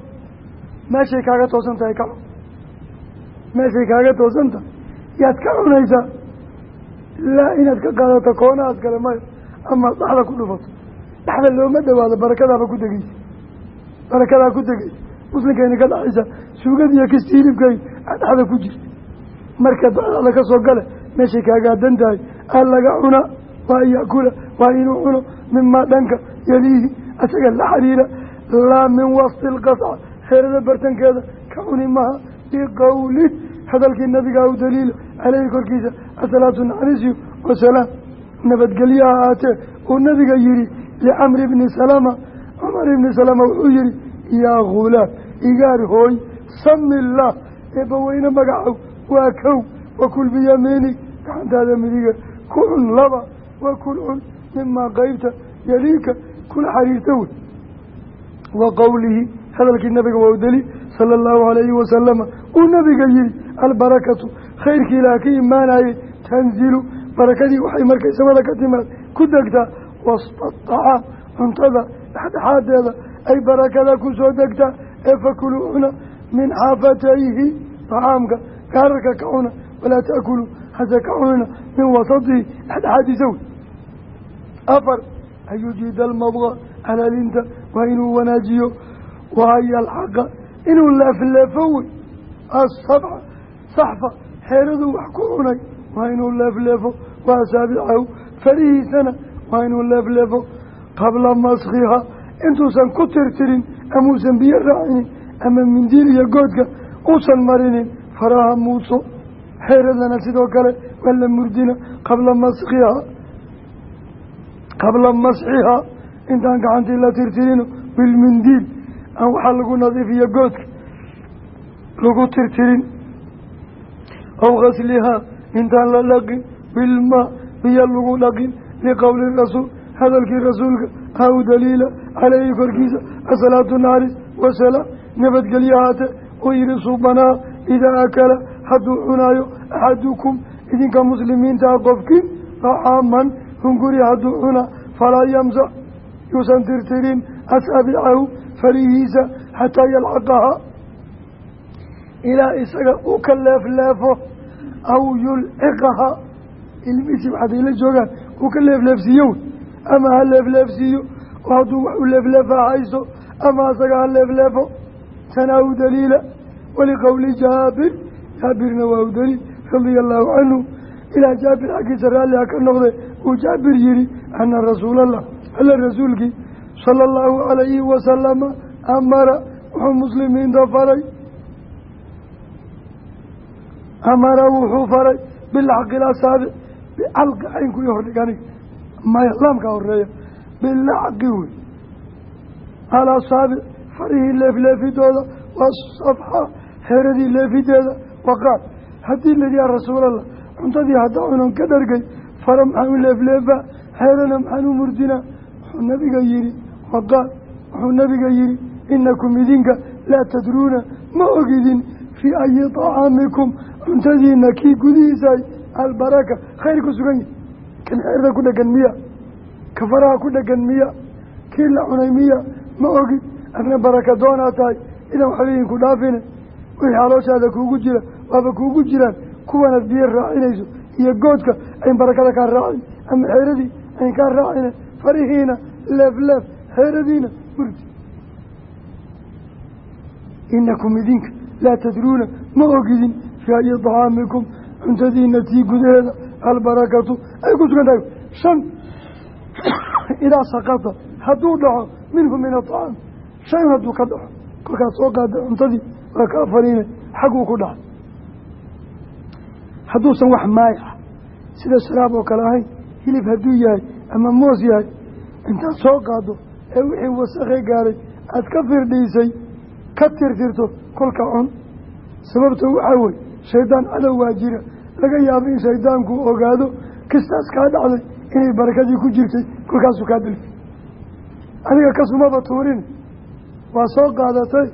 meeshay kaaga toosan tahay kaco meeshay kaaga toosanta yaad ka cunaysaa laa inaad ka qaadato koonahaas kale mayo ama dhaxda ku dhufato. Dhaxda looma dhawaado barakadaaba ku degeysa barakadaa ku degeysa muslimkayna ka dhaxaysa suugadiiyo kisti hilibkay dhaxda ku jirta marka dacdaada ka soo gale meeshay kaagaadan tahay aa laga cunaa waa an yakula waa inuu cuno mimaa dhanka yaliihi isaga la xiriira laa min wasti lqasca xeerada bartankeeda ka cuni maha biqowli hadalkii nabigaa u daliila caleyhi korkiisa asalaatu naxariisiyo wasalaam. Nabadgelyo ha ahaatee uu nabiga yihi licamri bni salama. Cumar ibni salama wuxuu yihi yaa khulaam igaar hooy sami illaah eebbaweyne magacow waa kow wakul biyamiinig gacantaada midiga ku cun laba wakul cun mimaa qeybta yaliika kula xariirta wey wa qowlihi hadalkii nabiga waa u daliil sala allahu alayhi wasalama uu nabiga yihi albarakatu khayrkii ilaah ka imaanayey tanzilu barakadii waxay markay samada ka timaad ku degtaa wasta tacaam cuntada dhexdhexaadeeda ay barakada ku soo degtaa ee fakuluu cuna min xaafatayhi tacaamka gaararka ka cuna walaa taakulu hase ka cunina min wasatihi dhexdhexaadiisa wey. Afar an yujiida almadqa halaalinta waa inuu wanaajiyo wahaya alxaqa inuu leefleefo wey asabca saxfa xeeraduu wax ku cunay waa inuu leefleefo wa asaabicahu farihiisana waa inuu leefleefo qabla maskiha intuusan ku tirtirin amuusan biyo raacinin ama mindiil iyo goodka uusan marinin faraha muuso xeeradana sidoo kale waa la murdina. Qabla maskiha qabla masxihaa intaan gacantii la tirtirino bilmindiil aan waxaa lagu nadiifiya goodka lagu tirtirin. Aw gaslihaa intaan la dhaqin bilmaa biyo lagu dhaqin liqowli rasuul hadalkii rasuulka aw daliila caleyhi korkiisa asalaatu naxariis wasalaam nabadgelyo haate uu yihi subanaa idaa akala hadduu cunaayo axadukum idinka muslimiintaa qofkiin طacaaman hunguri hadduu cunaa falaa yamsax yuusan tirtirin asaabicahu farihiisa xataa yalcaqaha. Ilaa isaga uu ka leefleefo aw yulciqaha. Ilmihiisi waxaday la joogaan uu ka leefleefsiiyo ama ha leefleefsiiyo oo hadduu wax u leefleefaa hayso ama isaga ha leefleefo. Tanaa u daliila waliqowli jaabir. Jaabirna waa u daliil radia allahu canhu. Ilaa jaabir xaggiisa raalli ha ka noqde uu jaabir yihi ana rasuulallah. Alla rasuulkii sala allahu calayhi wasalama amara wuxuu muslimiinta faray. Amara wuxuu faray bilxaqi lasaabic bicalqi caynku iyo hordhigani maya laamka horreeya bilacqi wey alasaabic farihii leefleefidooda waa safxa xeeradii leefideeda waqaal haddii la yihi ya rasuulallah cuntadii haddaa cunan ka dhargay fara maxaan u leefleefaa xeerana maxaan u murdinaa? Wuxuu nabiga yihi waqaal wuxuu nabiga yihi inakum idinka laa tadruuna ma ogidin fii ayi tacaamikum cuntadiina kii gudihiisaay albaraka khayr ku sugan yahi kan xeerda ku dhegan miya ka faraha ku dhegan miya kii la cunay miya ma ogid adna baraka doonaa tahay idan waxbayin ku dhaafine. Wixii xalooshaada kuugu jira waaba kuugu jiraan kuwanaad biyo raacinayso iyo goodka ayn barakada kaa raacin. Ama xeeradii ayn kaa raacine farihiina leef xeeradiina murdi inakum idinka laa tadruuna ma ogidin fii ayi tacaamikum cuntadiina tii gudaheeda albarakatu ay ku sugan tahay. Shan idaa sakata hadduu dhaco minhu min aطacaam shan hadduu ka dhaco kolkaad soo qaada cuntadii waa kaa fariine xaguu ku dhacay hadduusan wax maayac sida sharaab oo kale ahayn hilib hadduu yahay ama moos yahay intaad soo qaado ee wixii wasakhe gaaray aada ka firdhiisay ka tirtirto kolka cun. Sababta waxaa wey shaydaan cadow waa jira. Laga yaabo in shaydaanku ogaado kistaas kaa dhacday inay barakadii ku jirtay kolkaasuu kaa dalfi adiga kasumaba tuurin waa soo qaadatay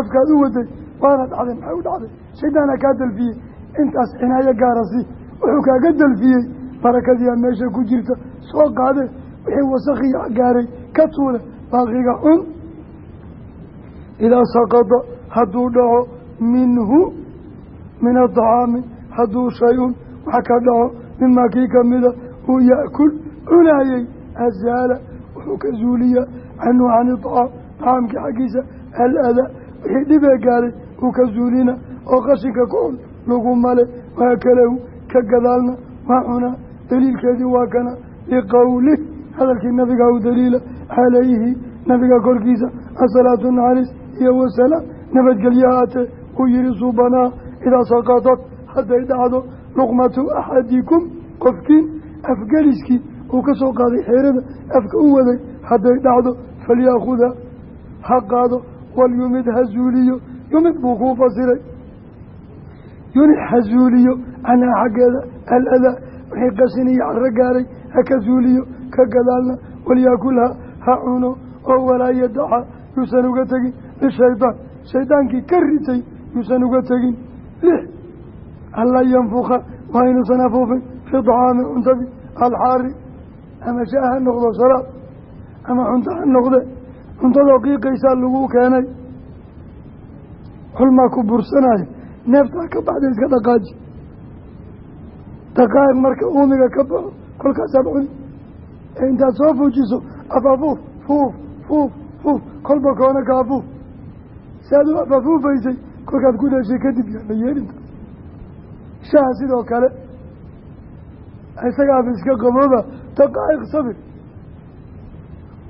afkaad u waday waana dhacday maxay u dhacday? Shaydaana kaa dalfiyey intaas cinaayo gaarasi wuxuu kaaga dalfiyey barakadiia meesha ku jirta soo qaade wixii wasakhiya gaaray ka tuule baaqiga cun idaa saqada hadduu dhaco minhu min adacaami hadduu shay-un wax ka dhaco mimaa kii kamida uu yaakul cunaayey azaala wuxuu ka zuuliyaa canhu cani acaam acaamkii xaggiisa aladaa wixii dhibee gaaray uu ka zuulina oo qashinka ku-on lagu male waa kalehu ka gadaalna waa cunaa daliilkeedii waa kana liqowlih hadalkii nabiga u daliila calayhi nabiga korkiisa asalaatu naxariis iyo wasalaam. Nabadgelye haatee uu yihi suubanaa idaa saqadad hadday dhacdo luqmatu axadikum. Qofkiin afgeliskii uu ka soo qaaday xeerada afka u waday hadday dhacdo falyaakuda ha qaado walyumid ha zuuliyo yumid buu kuu fasiray. Yunix ha zuuliyo canhaa xaggeeda aladaa wixii qasin iyo caro gaaray ha ka ka gadaalna walyaakulha ha cuno oo walaa yadaca yuusan uga tegin. Lishaydaan shaydaankii ka ritay yuusan uga tegin. Lix anlaa yanfuka waa inuusan afuufin. Fii dacaami cuntadii alxaari ama shaa ha noqdo sharaab ama cunto ha noqde. Cuntadoo qiiqaysaa lagu keenay. Xulmaa ku bursanaya neeftaa ka baxday iska dhaqaaji. Daqaa'iq marka uumiga ka baxo kolkaasaad ee intaad soo fuujiso afafuuf fuuf fuuf fuuf kolba koona ka afuuf si aad u afafuufaysay kolkaad ku dheshay kadib yaama yeelinta shaha sidoo kale isagaaba iska qabooba daqaa'iq sabir.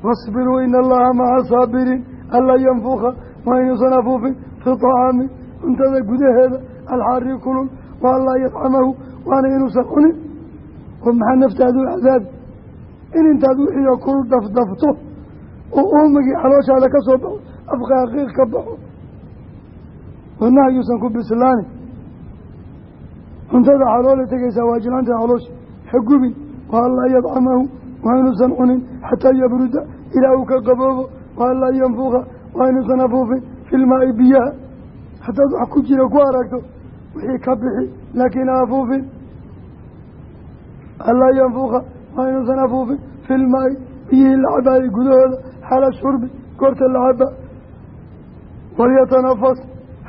Wasbiruu ina allaha maca saabiriin anlaa yanfuka waa inuusan afuufin fi tacaami cuntada gudaheeda alxaari kulul wa anlaa yadcamahu waana inuusan cunin. Oo maxaa naftaadu cadaabi in intaad wixiioo kul dafdafto oo uumigii xalooshaada ka soo baxo afqaaqiiq ka baxo wadnaha yuusan ku bislaanin. Cuntada xaloola tegaysaa waa jilcanta xaloosha ha gubin wa anlaa yadcamahu waa inuusan cunin xataa yabruda ilaa uu ka qaboobo wa anlaa yanfuka waa inuusan afuufin filmaai biyaha. Haddaad wax ku jira ku aragto wixii ka bixi laakiin ha afuufin waa inuusan afuufin filmaai biyihii la cabaayay gudahooda xala shurbi goorta la caba walyatanafas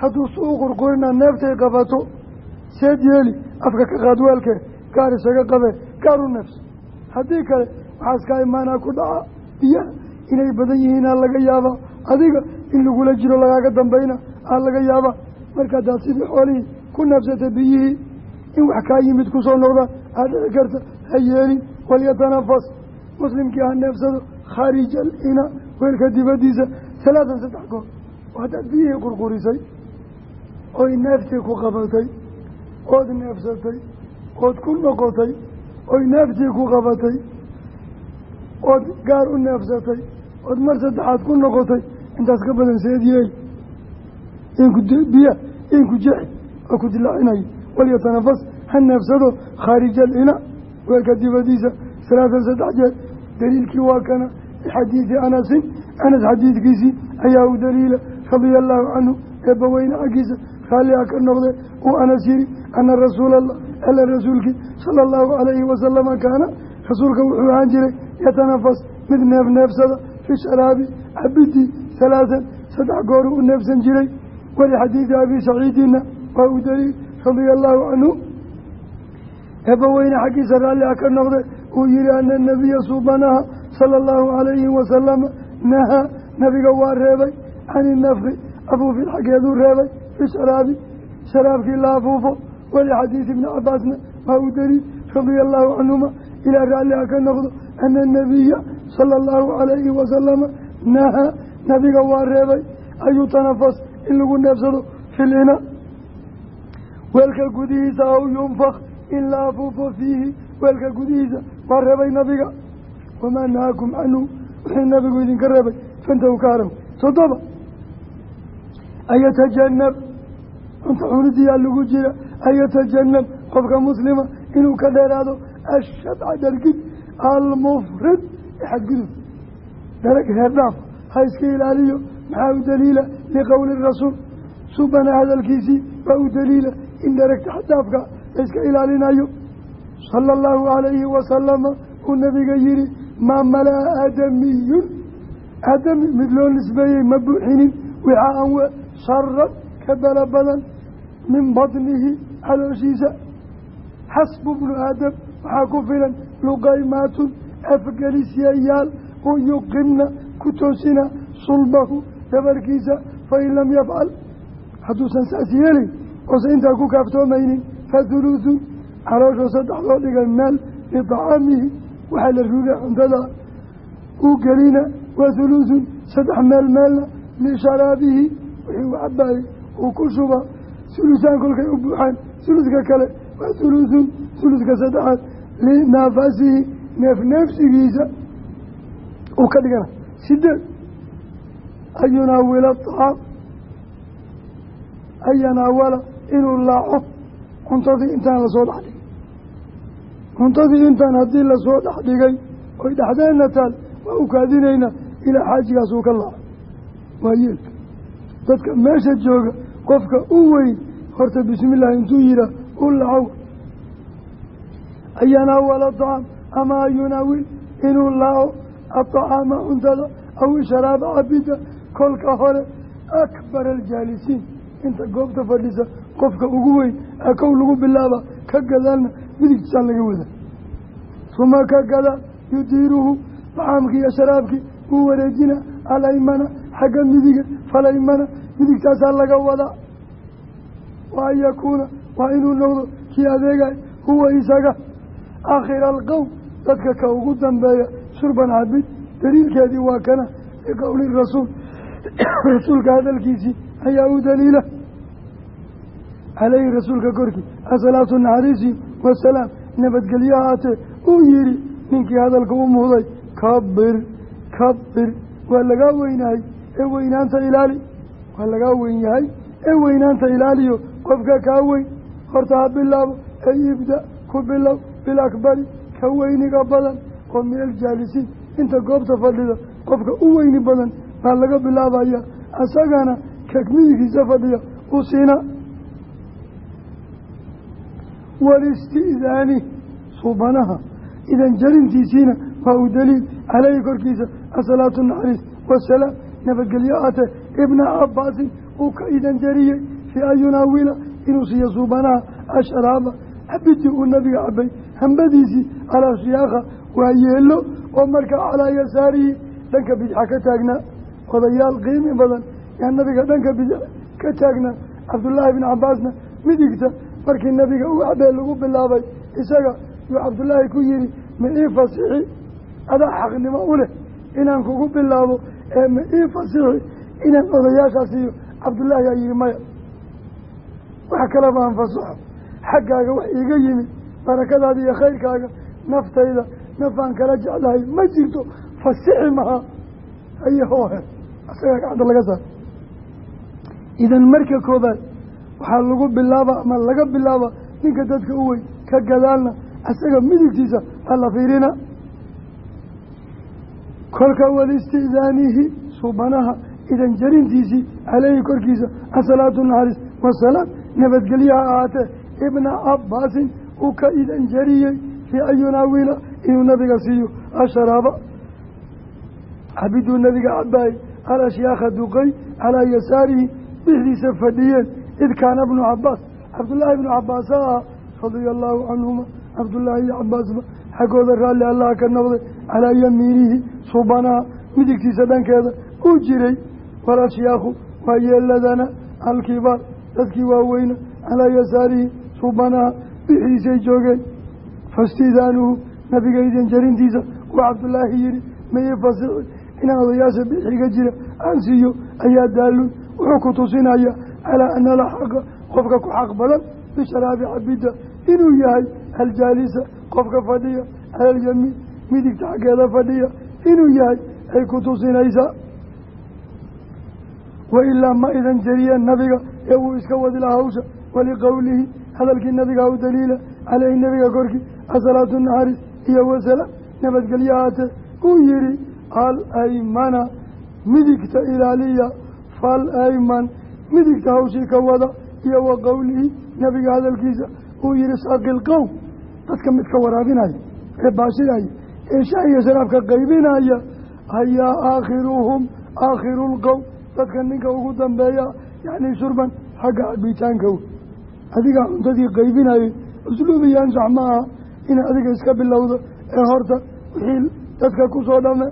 hadduu su u qurqurina neeftay qabato seed yeeli afka ka qaad weelkee gaar isaga qabee gaar u neefso. Haddii kale waxaa iskaa imaanaa ku dhaca biyaha inay badan yihiinaa laga yaabaa. Adiga in lagula jiro lagaaga dambayna aa laga yaabaa. Marka haddaad sidii xoolihii ku neefsatay biyihii in wax kaa yimid ku soo noqdaan aa dhici karta ha walyatanafas muslimkii ha neefsado khaarija alina weelka dibaddiisa salaatan saddex goor haddaad biyihii qurqurisay oy neeftii ku qabatay ood neefsatay ood ku noqotay oy neeftii ku qabatay ood gaar u neefsatay ood mar saddexaad ku noqotay intaas ka badan seed yeey inku biya inku jexi oo ku dilaacinayo walyatanafas ha neefsado khaarija alina weelka dibadiisa salaatan saddex jeer daliilkii waa kana bixadiidi anasin anas xadiidkiisii ayaa u daliila radia allaahu canhu eebbaweyne xaggiisa raalliha ka noqde uu anas yiri ana rasuula allah alla rasuulkii sala allahu calayhi wasalama kaana rasuulka wuxuu ahaan jiray yatanafas mid neef neefsada fi sharaabi cabidii halaasan saddex gooru u neefsan jiray. Walixadiidi abi saciidina waa u daliil radia allaahu canhu eebbaweyne xaggiisa raalliha ka noqde uu yihi ana nabiya suubanaha sala allahu calayhi wasalama nahaa nabiga waa reebay cani nafki afuufin xaggeeduu reebay fi sharaabi sharaabkii la afuufo walixadiidi ibni cabaasna waa u daliil radia allaahu canhuma ilaa raalliha ka noqdo ana nabiya sala allahu calayhi wasalama nahaa nabiga waa reebay ayuu tanafas in lagu neefsado filina weelka gudihiisa aw yunfak in la afuufo fiihi weelka gudihiisa waa reebay nabiga? Wamaa nahaakum canhu wixii nabigu idinka reebay fantahu ka haram toddoba ayatajanab cunta cunidiyaa lagu jira ayatajanab qofka muslima inuu ka dheeraado ashadca dhargid almufrid xadgudub. Darag heerdhaaf ha iska ilaaliyo maxaa u daliila liqowli rasuul? Subana hadalkiisii baa u daliila in dharagta xadaafka la iska ilaalinayo. Sala allahu calayhi wasalama uu nabiga yihi maa malaa aadamiyun aadami mid loo nisbeeyey ma buuxinin. Wixaa an we sharan ka bala badan min batnihi calooshiisa. Xasbu bnu aadam waxaa ku filan luqaymaatun afgelisyayaal oo yuqimna ku toosina sulbahu dabarkiisa fain lam yafcal. Hadduusan saas yeelin oose intaa ku kaaftoomaynin fa thuluthun calooshoo saddex loo dhigay meel liطacaamihi waxaa la ruugay cuntada uu gelina wa thuluthun saddex meel meelna lisharaabihi wixii uu cabaayey uu ku shuba sulusaan kolkay u buuxaan suluska kale waa thuluthun suluska saddexaad linafasihi neef neefsigiisa uu ka dhigana sideed an yunaawila acaam an inuu laaco cuntadii intaan la soo dhex dhigay cuntadii intaan haddii la soo dhex dhigay oy dhexdeenna taal waa u kaadinaynaa ilaa xaajigaas uu ka laaco waa yeelka. Dadka meesha jooga qofka u weyn horta bismillahi intuu yihaa u lacow an yanaawala acaam ama an yunaawil inuu laaco aacaama cuntada aw isharaaba cabida kolka hore akbar aljaalisiin inta goobta fadhisa qofka ugu weyn akow lagu bilaaba ka gadaalna midigtisaa laga wada uma ka gada yudiiruhu maxaamkii iyo sharaabkii uu wareejina alaymana xagga midiga falaymana midigtaasaa laga wadaa. Wa an yakuuna waa inuu noqdo kii adeegay huwa isaga. Aakhira alqowm dadka ka ugu dambeeya shurban cabid daliilkeedii waa kana liqowli rasuul. Rasuulka hadalkiisii ayaa u daliila caleyhi rasuulka korkii asalaatu naxariisi wasalaam nabadgelyo haatee uu yihi ninkii hadalka u muhday kabir kabir waa lagaa weynahay ee weynaanta ilaali waa lagaa weyn yahay ee weynaanta ilaaliyo qofka kaa weyn horta ha bilaabo ay ibda ku bilow bilakbari ka weyniga badan oo min aljaalisiin inta goobta fadhida qofka u weyni badan baa laga bilaabaya asagana kakmidigiisa fadhiya u siina walisti'daani suubanaha idan jarintiisiina waa u daliil caleyhi korkiisa asalaatu naxariis wasalaam nabadgelyo ate ibna cabaasin uu ka idan jariyey fii an yunaawila inuu siiyo suubanaha ashraaba cabidii uu nabiga cabay hambadiisii calaa shiyaakha waa yeelo oo markaa calaa yasaarihi dhanka bidxa ka taagnaa odayaal qiimi badan yaa nabiga dhanka bidx ka taagnaa cabdullaahi bni cabaasna midigta markii nabiga u cabee lagu bilaabay isaga yuu cabdullaahi ku yihi ma ii fasixi adaa xaqnimo u leh inaan kugu bilaabo ee ma ii fasixi inaan odayaashaas iyo cabdullaahi yaa yihi maya. Wax kalaba aan fasaxo xaggaaga wax iiga yimid barakadaada iyo khayrkaaga naftayda nafaan kala jeclahay ma jirto fasixi maha haye hoohe isagaa gacanta laga saar idan marka koobaad waxaa lagu bilaaba ama laga bilaaba ninka dadka u weyn ka gadaalna isaga midigtiisa ha la fiirina. Kolka walistidaanihi suubanaha idan jarintiisii caleyhi korkiisa asalaatu naxariis wasalaam nabadgelyaha ahaatee ibna cabaasin uu ka idan jariyey fii an inuu nabiga siiyo asharaaba. Cabiduu nabiga cabaayey alashyaakha duqay calaa yasaarihi bixdiisa fadhiyeen id kaana bnu cabaas cabdullaahi ibnu cabaasa ah radia allaahu canhuma cabdullaahi iyo cabaasba xaggooda raalli allaha ka noqday calaa yamiinihi subanaha midigtiisa dhankeeda uu jiray walashyaaku waa yeeladana alkibaar dadkii waaweyna calaa yasaarihi subanaha bixiisay joogeen fastidaanuhu nabiga idin jarintiisa waa cabdullaahi yihi mayi fasixi inaan odayaasha bixiga jira aan siiyo ayaa daalun wuxuu ku tusinaya calaa ana alxaqa qofka ku xaq badan bisharaabi cabidda inuu yahay aljaalisa qofka fadhiya cala alyamiin midigta xaggeeda fadhiya inuu yahay ay ku tusinaysaa wailaa ma idan jariyeen nabiga ee wuu iska wadi laha hawsha waliqowlihi hadalkii nabiga u daliila caleyhi nabiga korkii asalaatu naxariis iyo wasalaam nabadgelyo haatee uu yihi alaymana midigta ilaaliya falayman midigta hawshii ka wada iyo wa qowlihi nabiga hadalkiisa uu yihi saaqi lqowm dadka midka waraabinaya ee baashidaya ee shaah iyo sharaabka qaybinaya ayaa aakhiruhum aakhiru lqowm dadka ninka ugu dambeeya yacni shurban xagga cabitaanka wey. Adigaa cuntadii qaybinayay usluub ansax ma aha ina adiga iska bilowdo ee horta wixii dadka ku soo dhame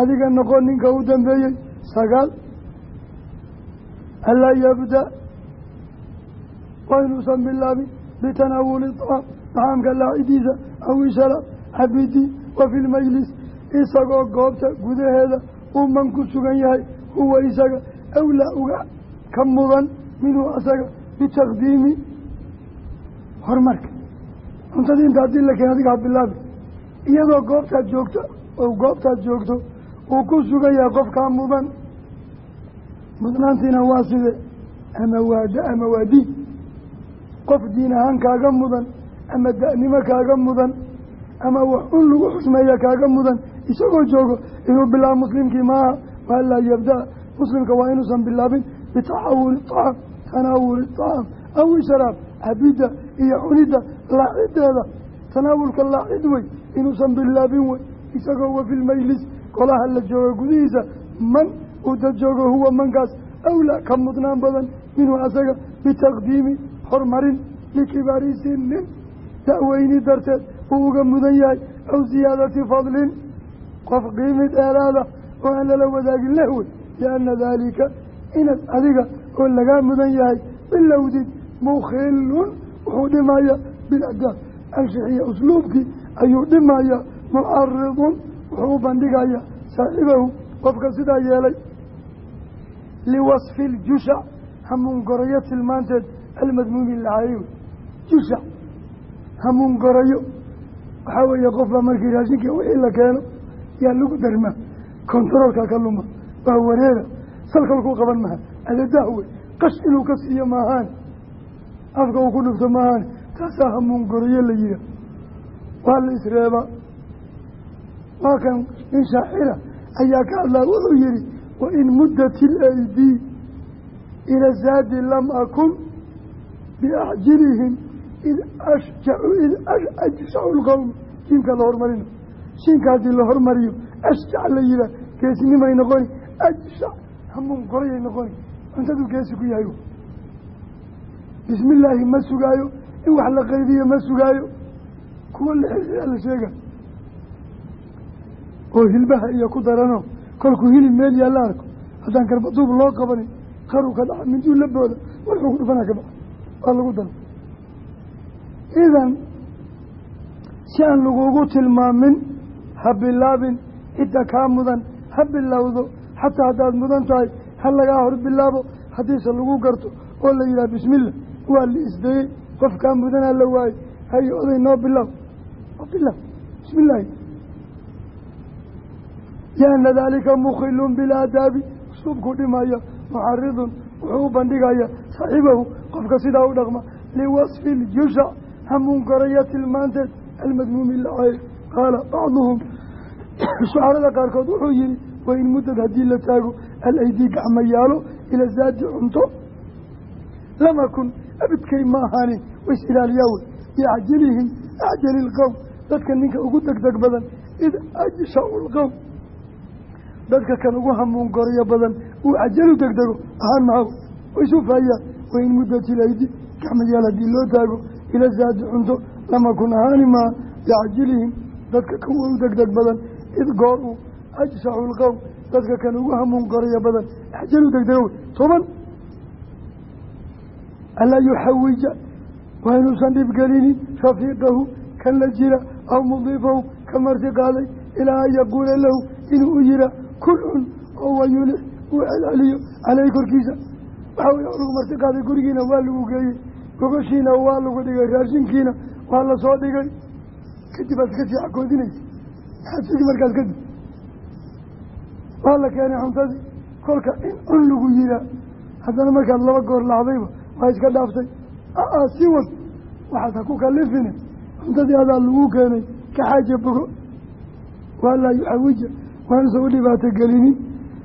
adiga noqon ninka u dambeeyey sagaal alaa yabda waa inuusan bilaabin bitanaawuli icaam dacaamka laacidiisa aw isharaab cabidi wa fi lmajlis isagoo goobta gudaheeda uu man ku sugan yahay huwa isaga awlaa uga ka mudan minhu asaga bitaqdiimi horumarka cuntadii inta haddii la keen adiga ha bilaabi iyadoo goobtaad joogto oo goobtaad joogto uu ku sugan yahay qofkaa mudan mudnaantiina waa side ama waa ama waa diin qof diin ahaan kaaga mudan ama da-nimo kaaga mudan ama wax un lagu xusmeeya kaaga mudan isagoo joogo inuu bilaabo muslimkii maaha waa laa yabda. Muslimka waa inuusan bilaabin bitaxawuli icaam tanaawuli icaam aw ishraab cabidda iyo cunidda laacideeda tanaawulka laacid wey inuusan bilaabin wey isagoo wa fi lmajlis golaha la jooga gudihiisa man uu dad joogo huwa mankaas awlaa ka mudnaan badan minhu asaga bitaqdiimi horumarin likibaari sinin da-weyni darteed uu uga mudan yahay aw siyaadati fadlin. Qof qiimi dheeraada oo aan lala wadaagin leh wey lianna daalika inaad adiga oo lagaa mudan yahay bilowdid mukhilun wuxuu dhimaya biladaab anshixiya usluubkii ayuu dhimaya mucaridun wuxuu u bandhigaya saaxiibahu. Qofka sidaa yeelay liwasfi ljushac hamuungoroyo tilmaanteed almadmuumi lahayo jushac hamuungoroyo waxaa weeye qofbaa markii raashinka wixii la keeno yaa lagu darmaa kontaroolka ka luma waa wareera salkalkuu qaban maha adadaah wey qash inuu ka siiyo maahaan afka uu ku dhufto maahaan taasaa hamuungoroyo la yihaa waa la isreebaa waa kan nin shaacira ayaa ka hadlaa wuxuu yihi wain muddat ilaydii ila zaadi lam akun biacjilihim id ashjacu id ajsacu lqowm jiimka la hormarino shiinka haddii la hormariyo ashjac la yihaah geesinimay noqoni ajsac hamuun qorayay noqoni cuntaduu geesi ku yahay bismi illaahi ma sugaayo in wax la qaydiyo ma sugaayo kuwa la xilxiyaa la sheega oo hilbaha iyo ku darano kolkuu hilib meel yaalla arko. Haddaan karbaduub loo qabanin qaru ka dhaca minduu la booda wuxuu ku dhufanaa ka baxa. Waa lagu daro. Idan si aan lagugu tilmaamin ha bilaabin cidda kaa mudan ha bilowdo xataa haddaad mudan tahay ha lagaa hor bilaabo haddiise lagu garto oo la yidhaha bismillah. Waa la isdayey qofkaa mudanaa la waayo haye oday noo bilaab. Oo bilaab. Bismi illaahi lianna daalika mukhilun bilaadaabi usluubkuu dhimaya muxaridun wuxuu u bandhigaya saaxiibahu qofka sidaa u dhaqma liwasfi iljushac hamuunkaraya tilmaanteed almadmuumi lacaye qaala bacduhum shucarada qaarkood wuxuu yihi wain muddad haddii la taago alaydii gacmayaalo ila zaadi cunto lama kun abidkay ma ahaanin ways ilaaliyaa wey biacjilihim acjali ilqowm dadka ninka ugu degdeg badan id ajshacu lqowm dadka kan ugu hamuun goriyo badan uu cajalu degdego ahaan mahaw waysu faayaan wain muddatil aydi gacmayaal haddii loo taago ila zaadi cunto lama kun ahaani maa biacjilihim dadka kuwa u degdeg badan id goor uu ajshacu lqowm dadka kan ugu hamuun goriyo badan axjalu degdego wey toban. Alaa yuxawija waa inuusan dhibgelinin rafiiqahu kan la jira aw mudiifahu ka marti qaaday ilaa an yaquula lahu inuu u yira kul cun oo wayulix uu celceliyo caleyhi korkiisa. Waxaa weye lagu marti qaaday gurigiina waa lagu geeyey. Gogoshiina waa lagu dhigay raashinkiina waa la soo dhigay. Kadib aad iska sii cakoodinaysa maxaad markaas kadib. Waa la keenay cuntadii kolka in cun lagu yiraa haddana markaad laba goor lacdayba waa iska dhaaftay. Aa si wad. Waxaad ha ku kalifine cuntadii adaa lagu keenay ka xaaja bogo. Waa laa yuxawija waanuusan u dhibaato gelinin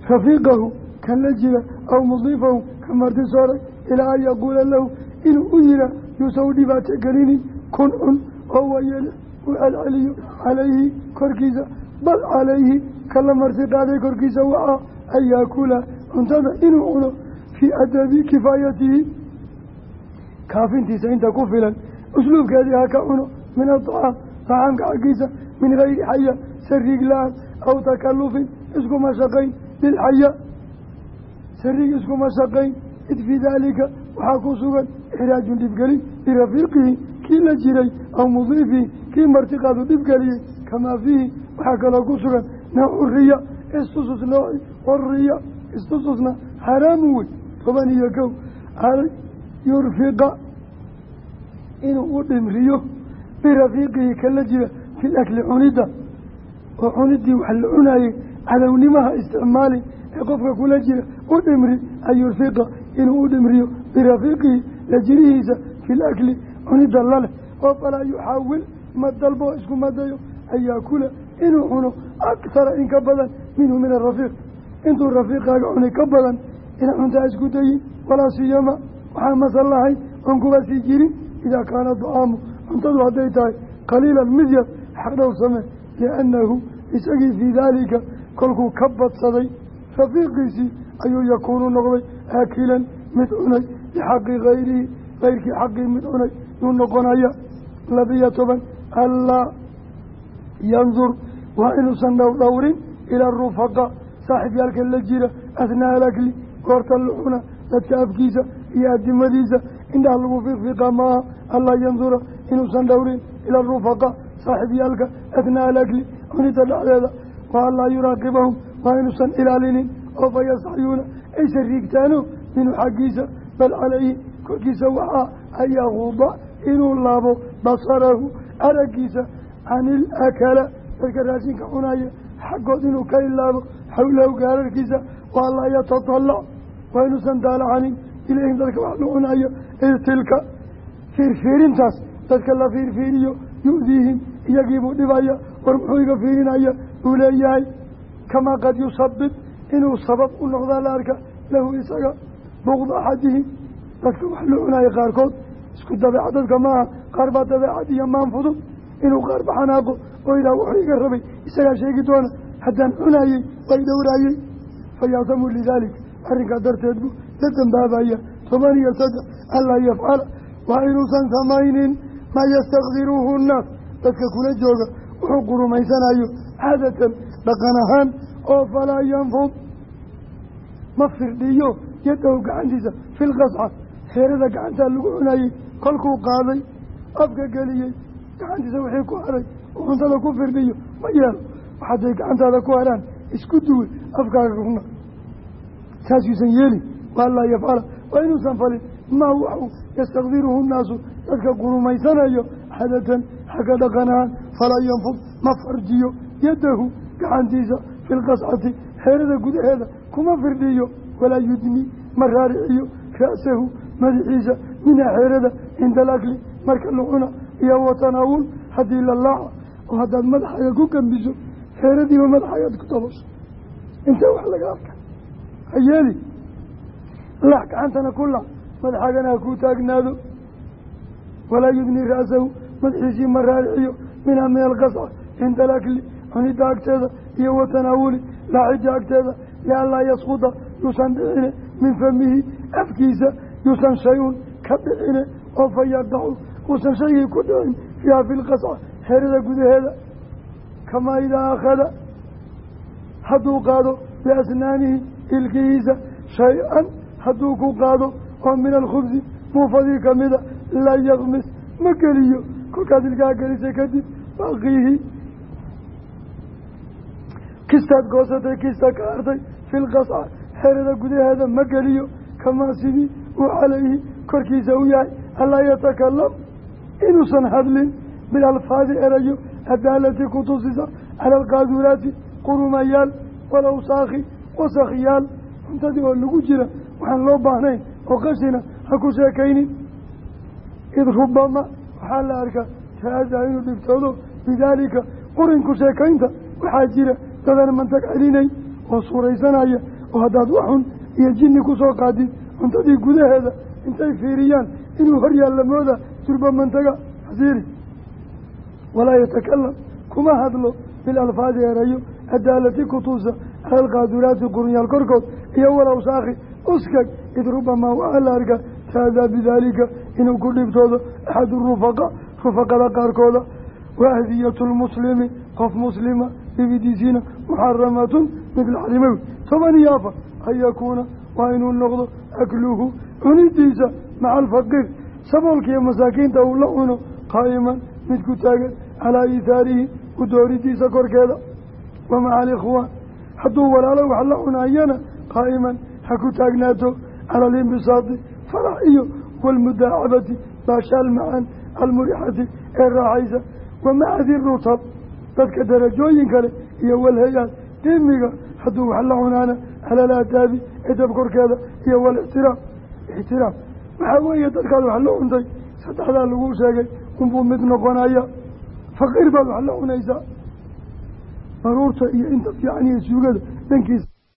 rafiiqahu kan la jira aw mudiifahu ka marti sooray ilaa an yaquula lahu inuu u yira yuusan u dhibaato gelinin kun cun oo wayeli u celceliyo calayhi korkiisa bal calayhi kala marti qaaday korkiisa waxaa an yaakula cuntada inuu cuno fii adabi kifaayatihi. Kaafintiisa inta ku filan usluubkeedii ha ka cuno min adacaam tacaamka xaggiisa min gayri xaya sariig aw takalufin iskuma shaqayn bilxaya sariig iskuma shaqayn id fii daalika waxaa ku sugan ixraajun dhibgelin lirafiiqihi kii la jiray aw mudiifihi kii martiqaadu dhibgeliyey kamaa fiihi waxaa kaloo ku sugan nawcu riya istusus nooci wariya istususna xaraamu wey toban iyo kow an yurfiqa inuu u dhimriyo birafiiqihi kala jira oo cuniddii wax la cunaayey cadownimaha isticmaali ee qofka kula jira u dhimri an yurfiqa inuu u dhimriyo birafiiqihi la jirihiisa fi lakli cunidda laleh oo falaa yuxaawil ma dalbo isku madayo an yaakula inuu cuno akhara in ka badan minhu min arafiiq intuu rafiiqaaga cunay ka badan ina cuntaa isku dayin walaa siyama waxaa masal lahay oon kuga sii jirin idaa kaana dacaamu cuntadu hadday tahay qaliilan mid yar xaqdhow same liannahu isagii fii daalika kolkuu ka badsaday rafiiqiisii ayuu yakuunu noqday aakilan mid cunay bixaqi hayrihi kayrkii xaqii mid cunay yuu noqonaya labiyo toban allaa yandur waa inuusan dhowdhowrin ilaa rufaqa saaxibyaalka la jira athnaa alakli goorta luxuna dadka afkiisa iyo adimadiisa indhaha lagu fiiqfiiqa maaha allaa yandura inuusan dhowrin ila rufaqa saaxibyaalka athnaa alakli cunida dhexdeeda wa allaa yuraaqibahum waa inuusan ilaalinin oo fa yasaxyuuna aysan riigtaano minhu xaggiisa bal calayhi korkiisa waxaa an yaquuda inuu laabo basarahu araggiisa can ilakala dadka raashinka cunaya xaggood inuu ka ilaabo xawlahu gaararkiisa waa laa yatatalac waa inuusan daalacanin ilayhim dadka wax la cunayo id tilka fiirfiirintaas dadka la fiirfiiriyo yu-diihim iyagiibuu dhibaya war muxuu iga fiirinaya uu leeyahay kamaa qad yusabib inuu sabab u noqdaa la arka lahu isaga bugda axadihim dadka wax la cunayo qaarkood isku dabeeca dadka maaha qaar baa dabeecad iyo maan fudud inuu qaar baxanaaqo oo ilaah wuxuu iga rabay isagaa sheegi doona haddaan cunaayey way dhowraayey. Fayactamu lidalik arrinkaa darteed buu la dambaabaya. Toban iyo saddex anlaa yafcala waa inuusan samaynin maa yastakdiruuhu nnaas dadka kula jooga wuxuu qurumaysanayo caadatan dhaqan ahaan oo falaa yanfud. Ma firdhiyo yadahu gacantiisa filqasca xeerada gacantaa lagu cunayey kolkuu qaaday afka geliyey gacantiisa wixii ku haray uu cuntada ku firdhiyo. Ma yeelo waxaday gacantaada ku haraan isku duwe afkaaga kuna taas yuusan yeelin waa laa yafcala waa inuusan falin. Maa waxu yastakdiruhu nnaasu dadka qurumaysanayo xadatan xagga dhaqan ahaan falaa yanfud ma farjiyo. Yadahu gacantiisa fi lqascati xeerada gudaheeda kuma firdhiyo. Walaa yudni ma raariciyo. Ra'sahu madaxiisa minha xeerada cinda alakli marka la cuna iyo watanaawul haddii la laaca oo haddaad madaxaaga ku gambiso xeeradiiba madaxaagaad ku dabasho intaa wax laga arka ha yeeli lax gacantana ku lac madaxaagana ha kuu taagnaado walaa yudni ra'sahu madaxiisii ma raariciyo minha min alqasca cinda alakli cunida agteeda iyo watanaawuli laaxida agteeda lianlaa yasquda yuusan dhicine min famihi afkiisa yuusan shay-un ka dhicine oo fa yaqacu uusan shaygii ku dhicin fiiha fi lqasca xerada gudaheeda kamaa idaa akhada hadduu qaado biasnaanihi ilkihiisa shay-an hadduu ku qaado oo min alkhubsi muufadii kamida laa yakmis ma geliyo. Kolkaad ilkaha gelisay kadib baaqiihi kistaad goosatay kista ka hartay fi lqasca xerada gudaheeda ma geliyo. Kamaa sidii uu calayhi korkiisa u yahay. Anlaa yatakalam inuusan hadlin. Bilalfaadi erayo adaalati kutusisa cala alqaaduraati qurumayaal walow saakhi wasakhiyaal. Cuntadii oo lagu jira waxaan loo baahnayn oo qashina ha ku sheekaynin id rubama waxaa la arkaa ta-adaa inuu dhibtoodo bidaalika qurinku sheekaynta waxaa jira dadan mantag celinay oo suuraysanaya oo haddaad waxun iyo jinni ku soo qaadid cuntadii gudaheeda intay fiiriyaan inuu hor yaalla mooda durba mantaga hasiiri walaa yatakalam kuma hadlo bilalfaadi erayo adaalati kutusa cala alqaaduraati qurunyaal korkood iyo walow saakhi uskag id rubamaa waxaa la arkaa taadaa bidaalika inuu ku dhibtoodo axadu rufaqa rufaqada qaarkooda. Wa ahdiyatu lmuslimi qof muslima dhibidiisiina muxaramatun mid la xarimay toban iyo afar an yakuuna waa inuu noqdo akluhu cunidiisa maca alfaqiir saboolkiiyo masaakiinta uu la cuno qaa'iman mid ku taagan calaa iithaarihi u dooridiisa korkeeda. Wa maca alikhwaan hadduu walaalo wax la cunaayana qaa'iman ha ku taagnaato cala alimbisaadi farax iyo waalmudaacabati baashaal macaan almurixati ee raaxaysa wa maca di rutab dadka darajooyin kale iyo walhay-aad dhimiga hadduu wax la cunaana cala alaadaabi edab korkeeda iyo walixtiraam ixtiraam waxaa weeye dadkaad wax la cuntay saddexdaa lagu sheegay unbuu mid noqonaya faqiir baad wax la cunaysaa baruurta iyo inta fiican suugada dhankiisa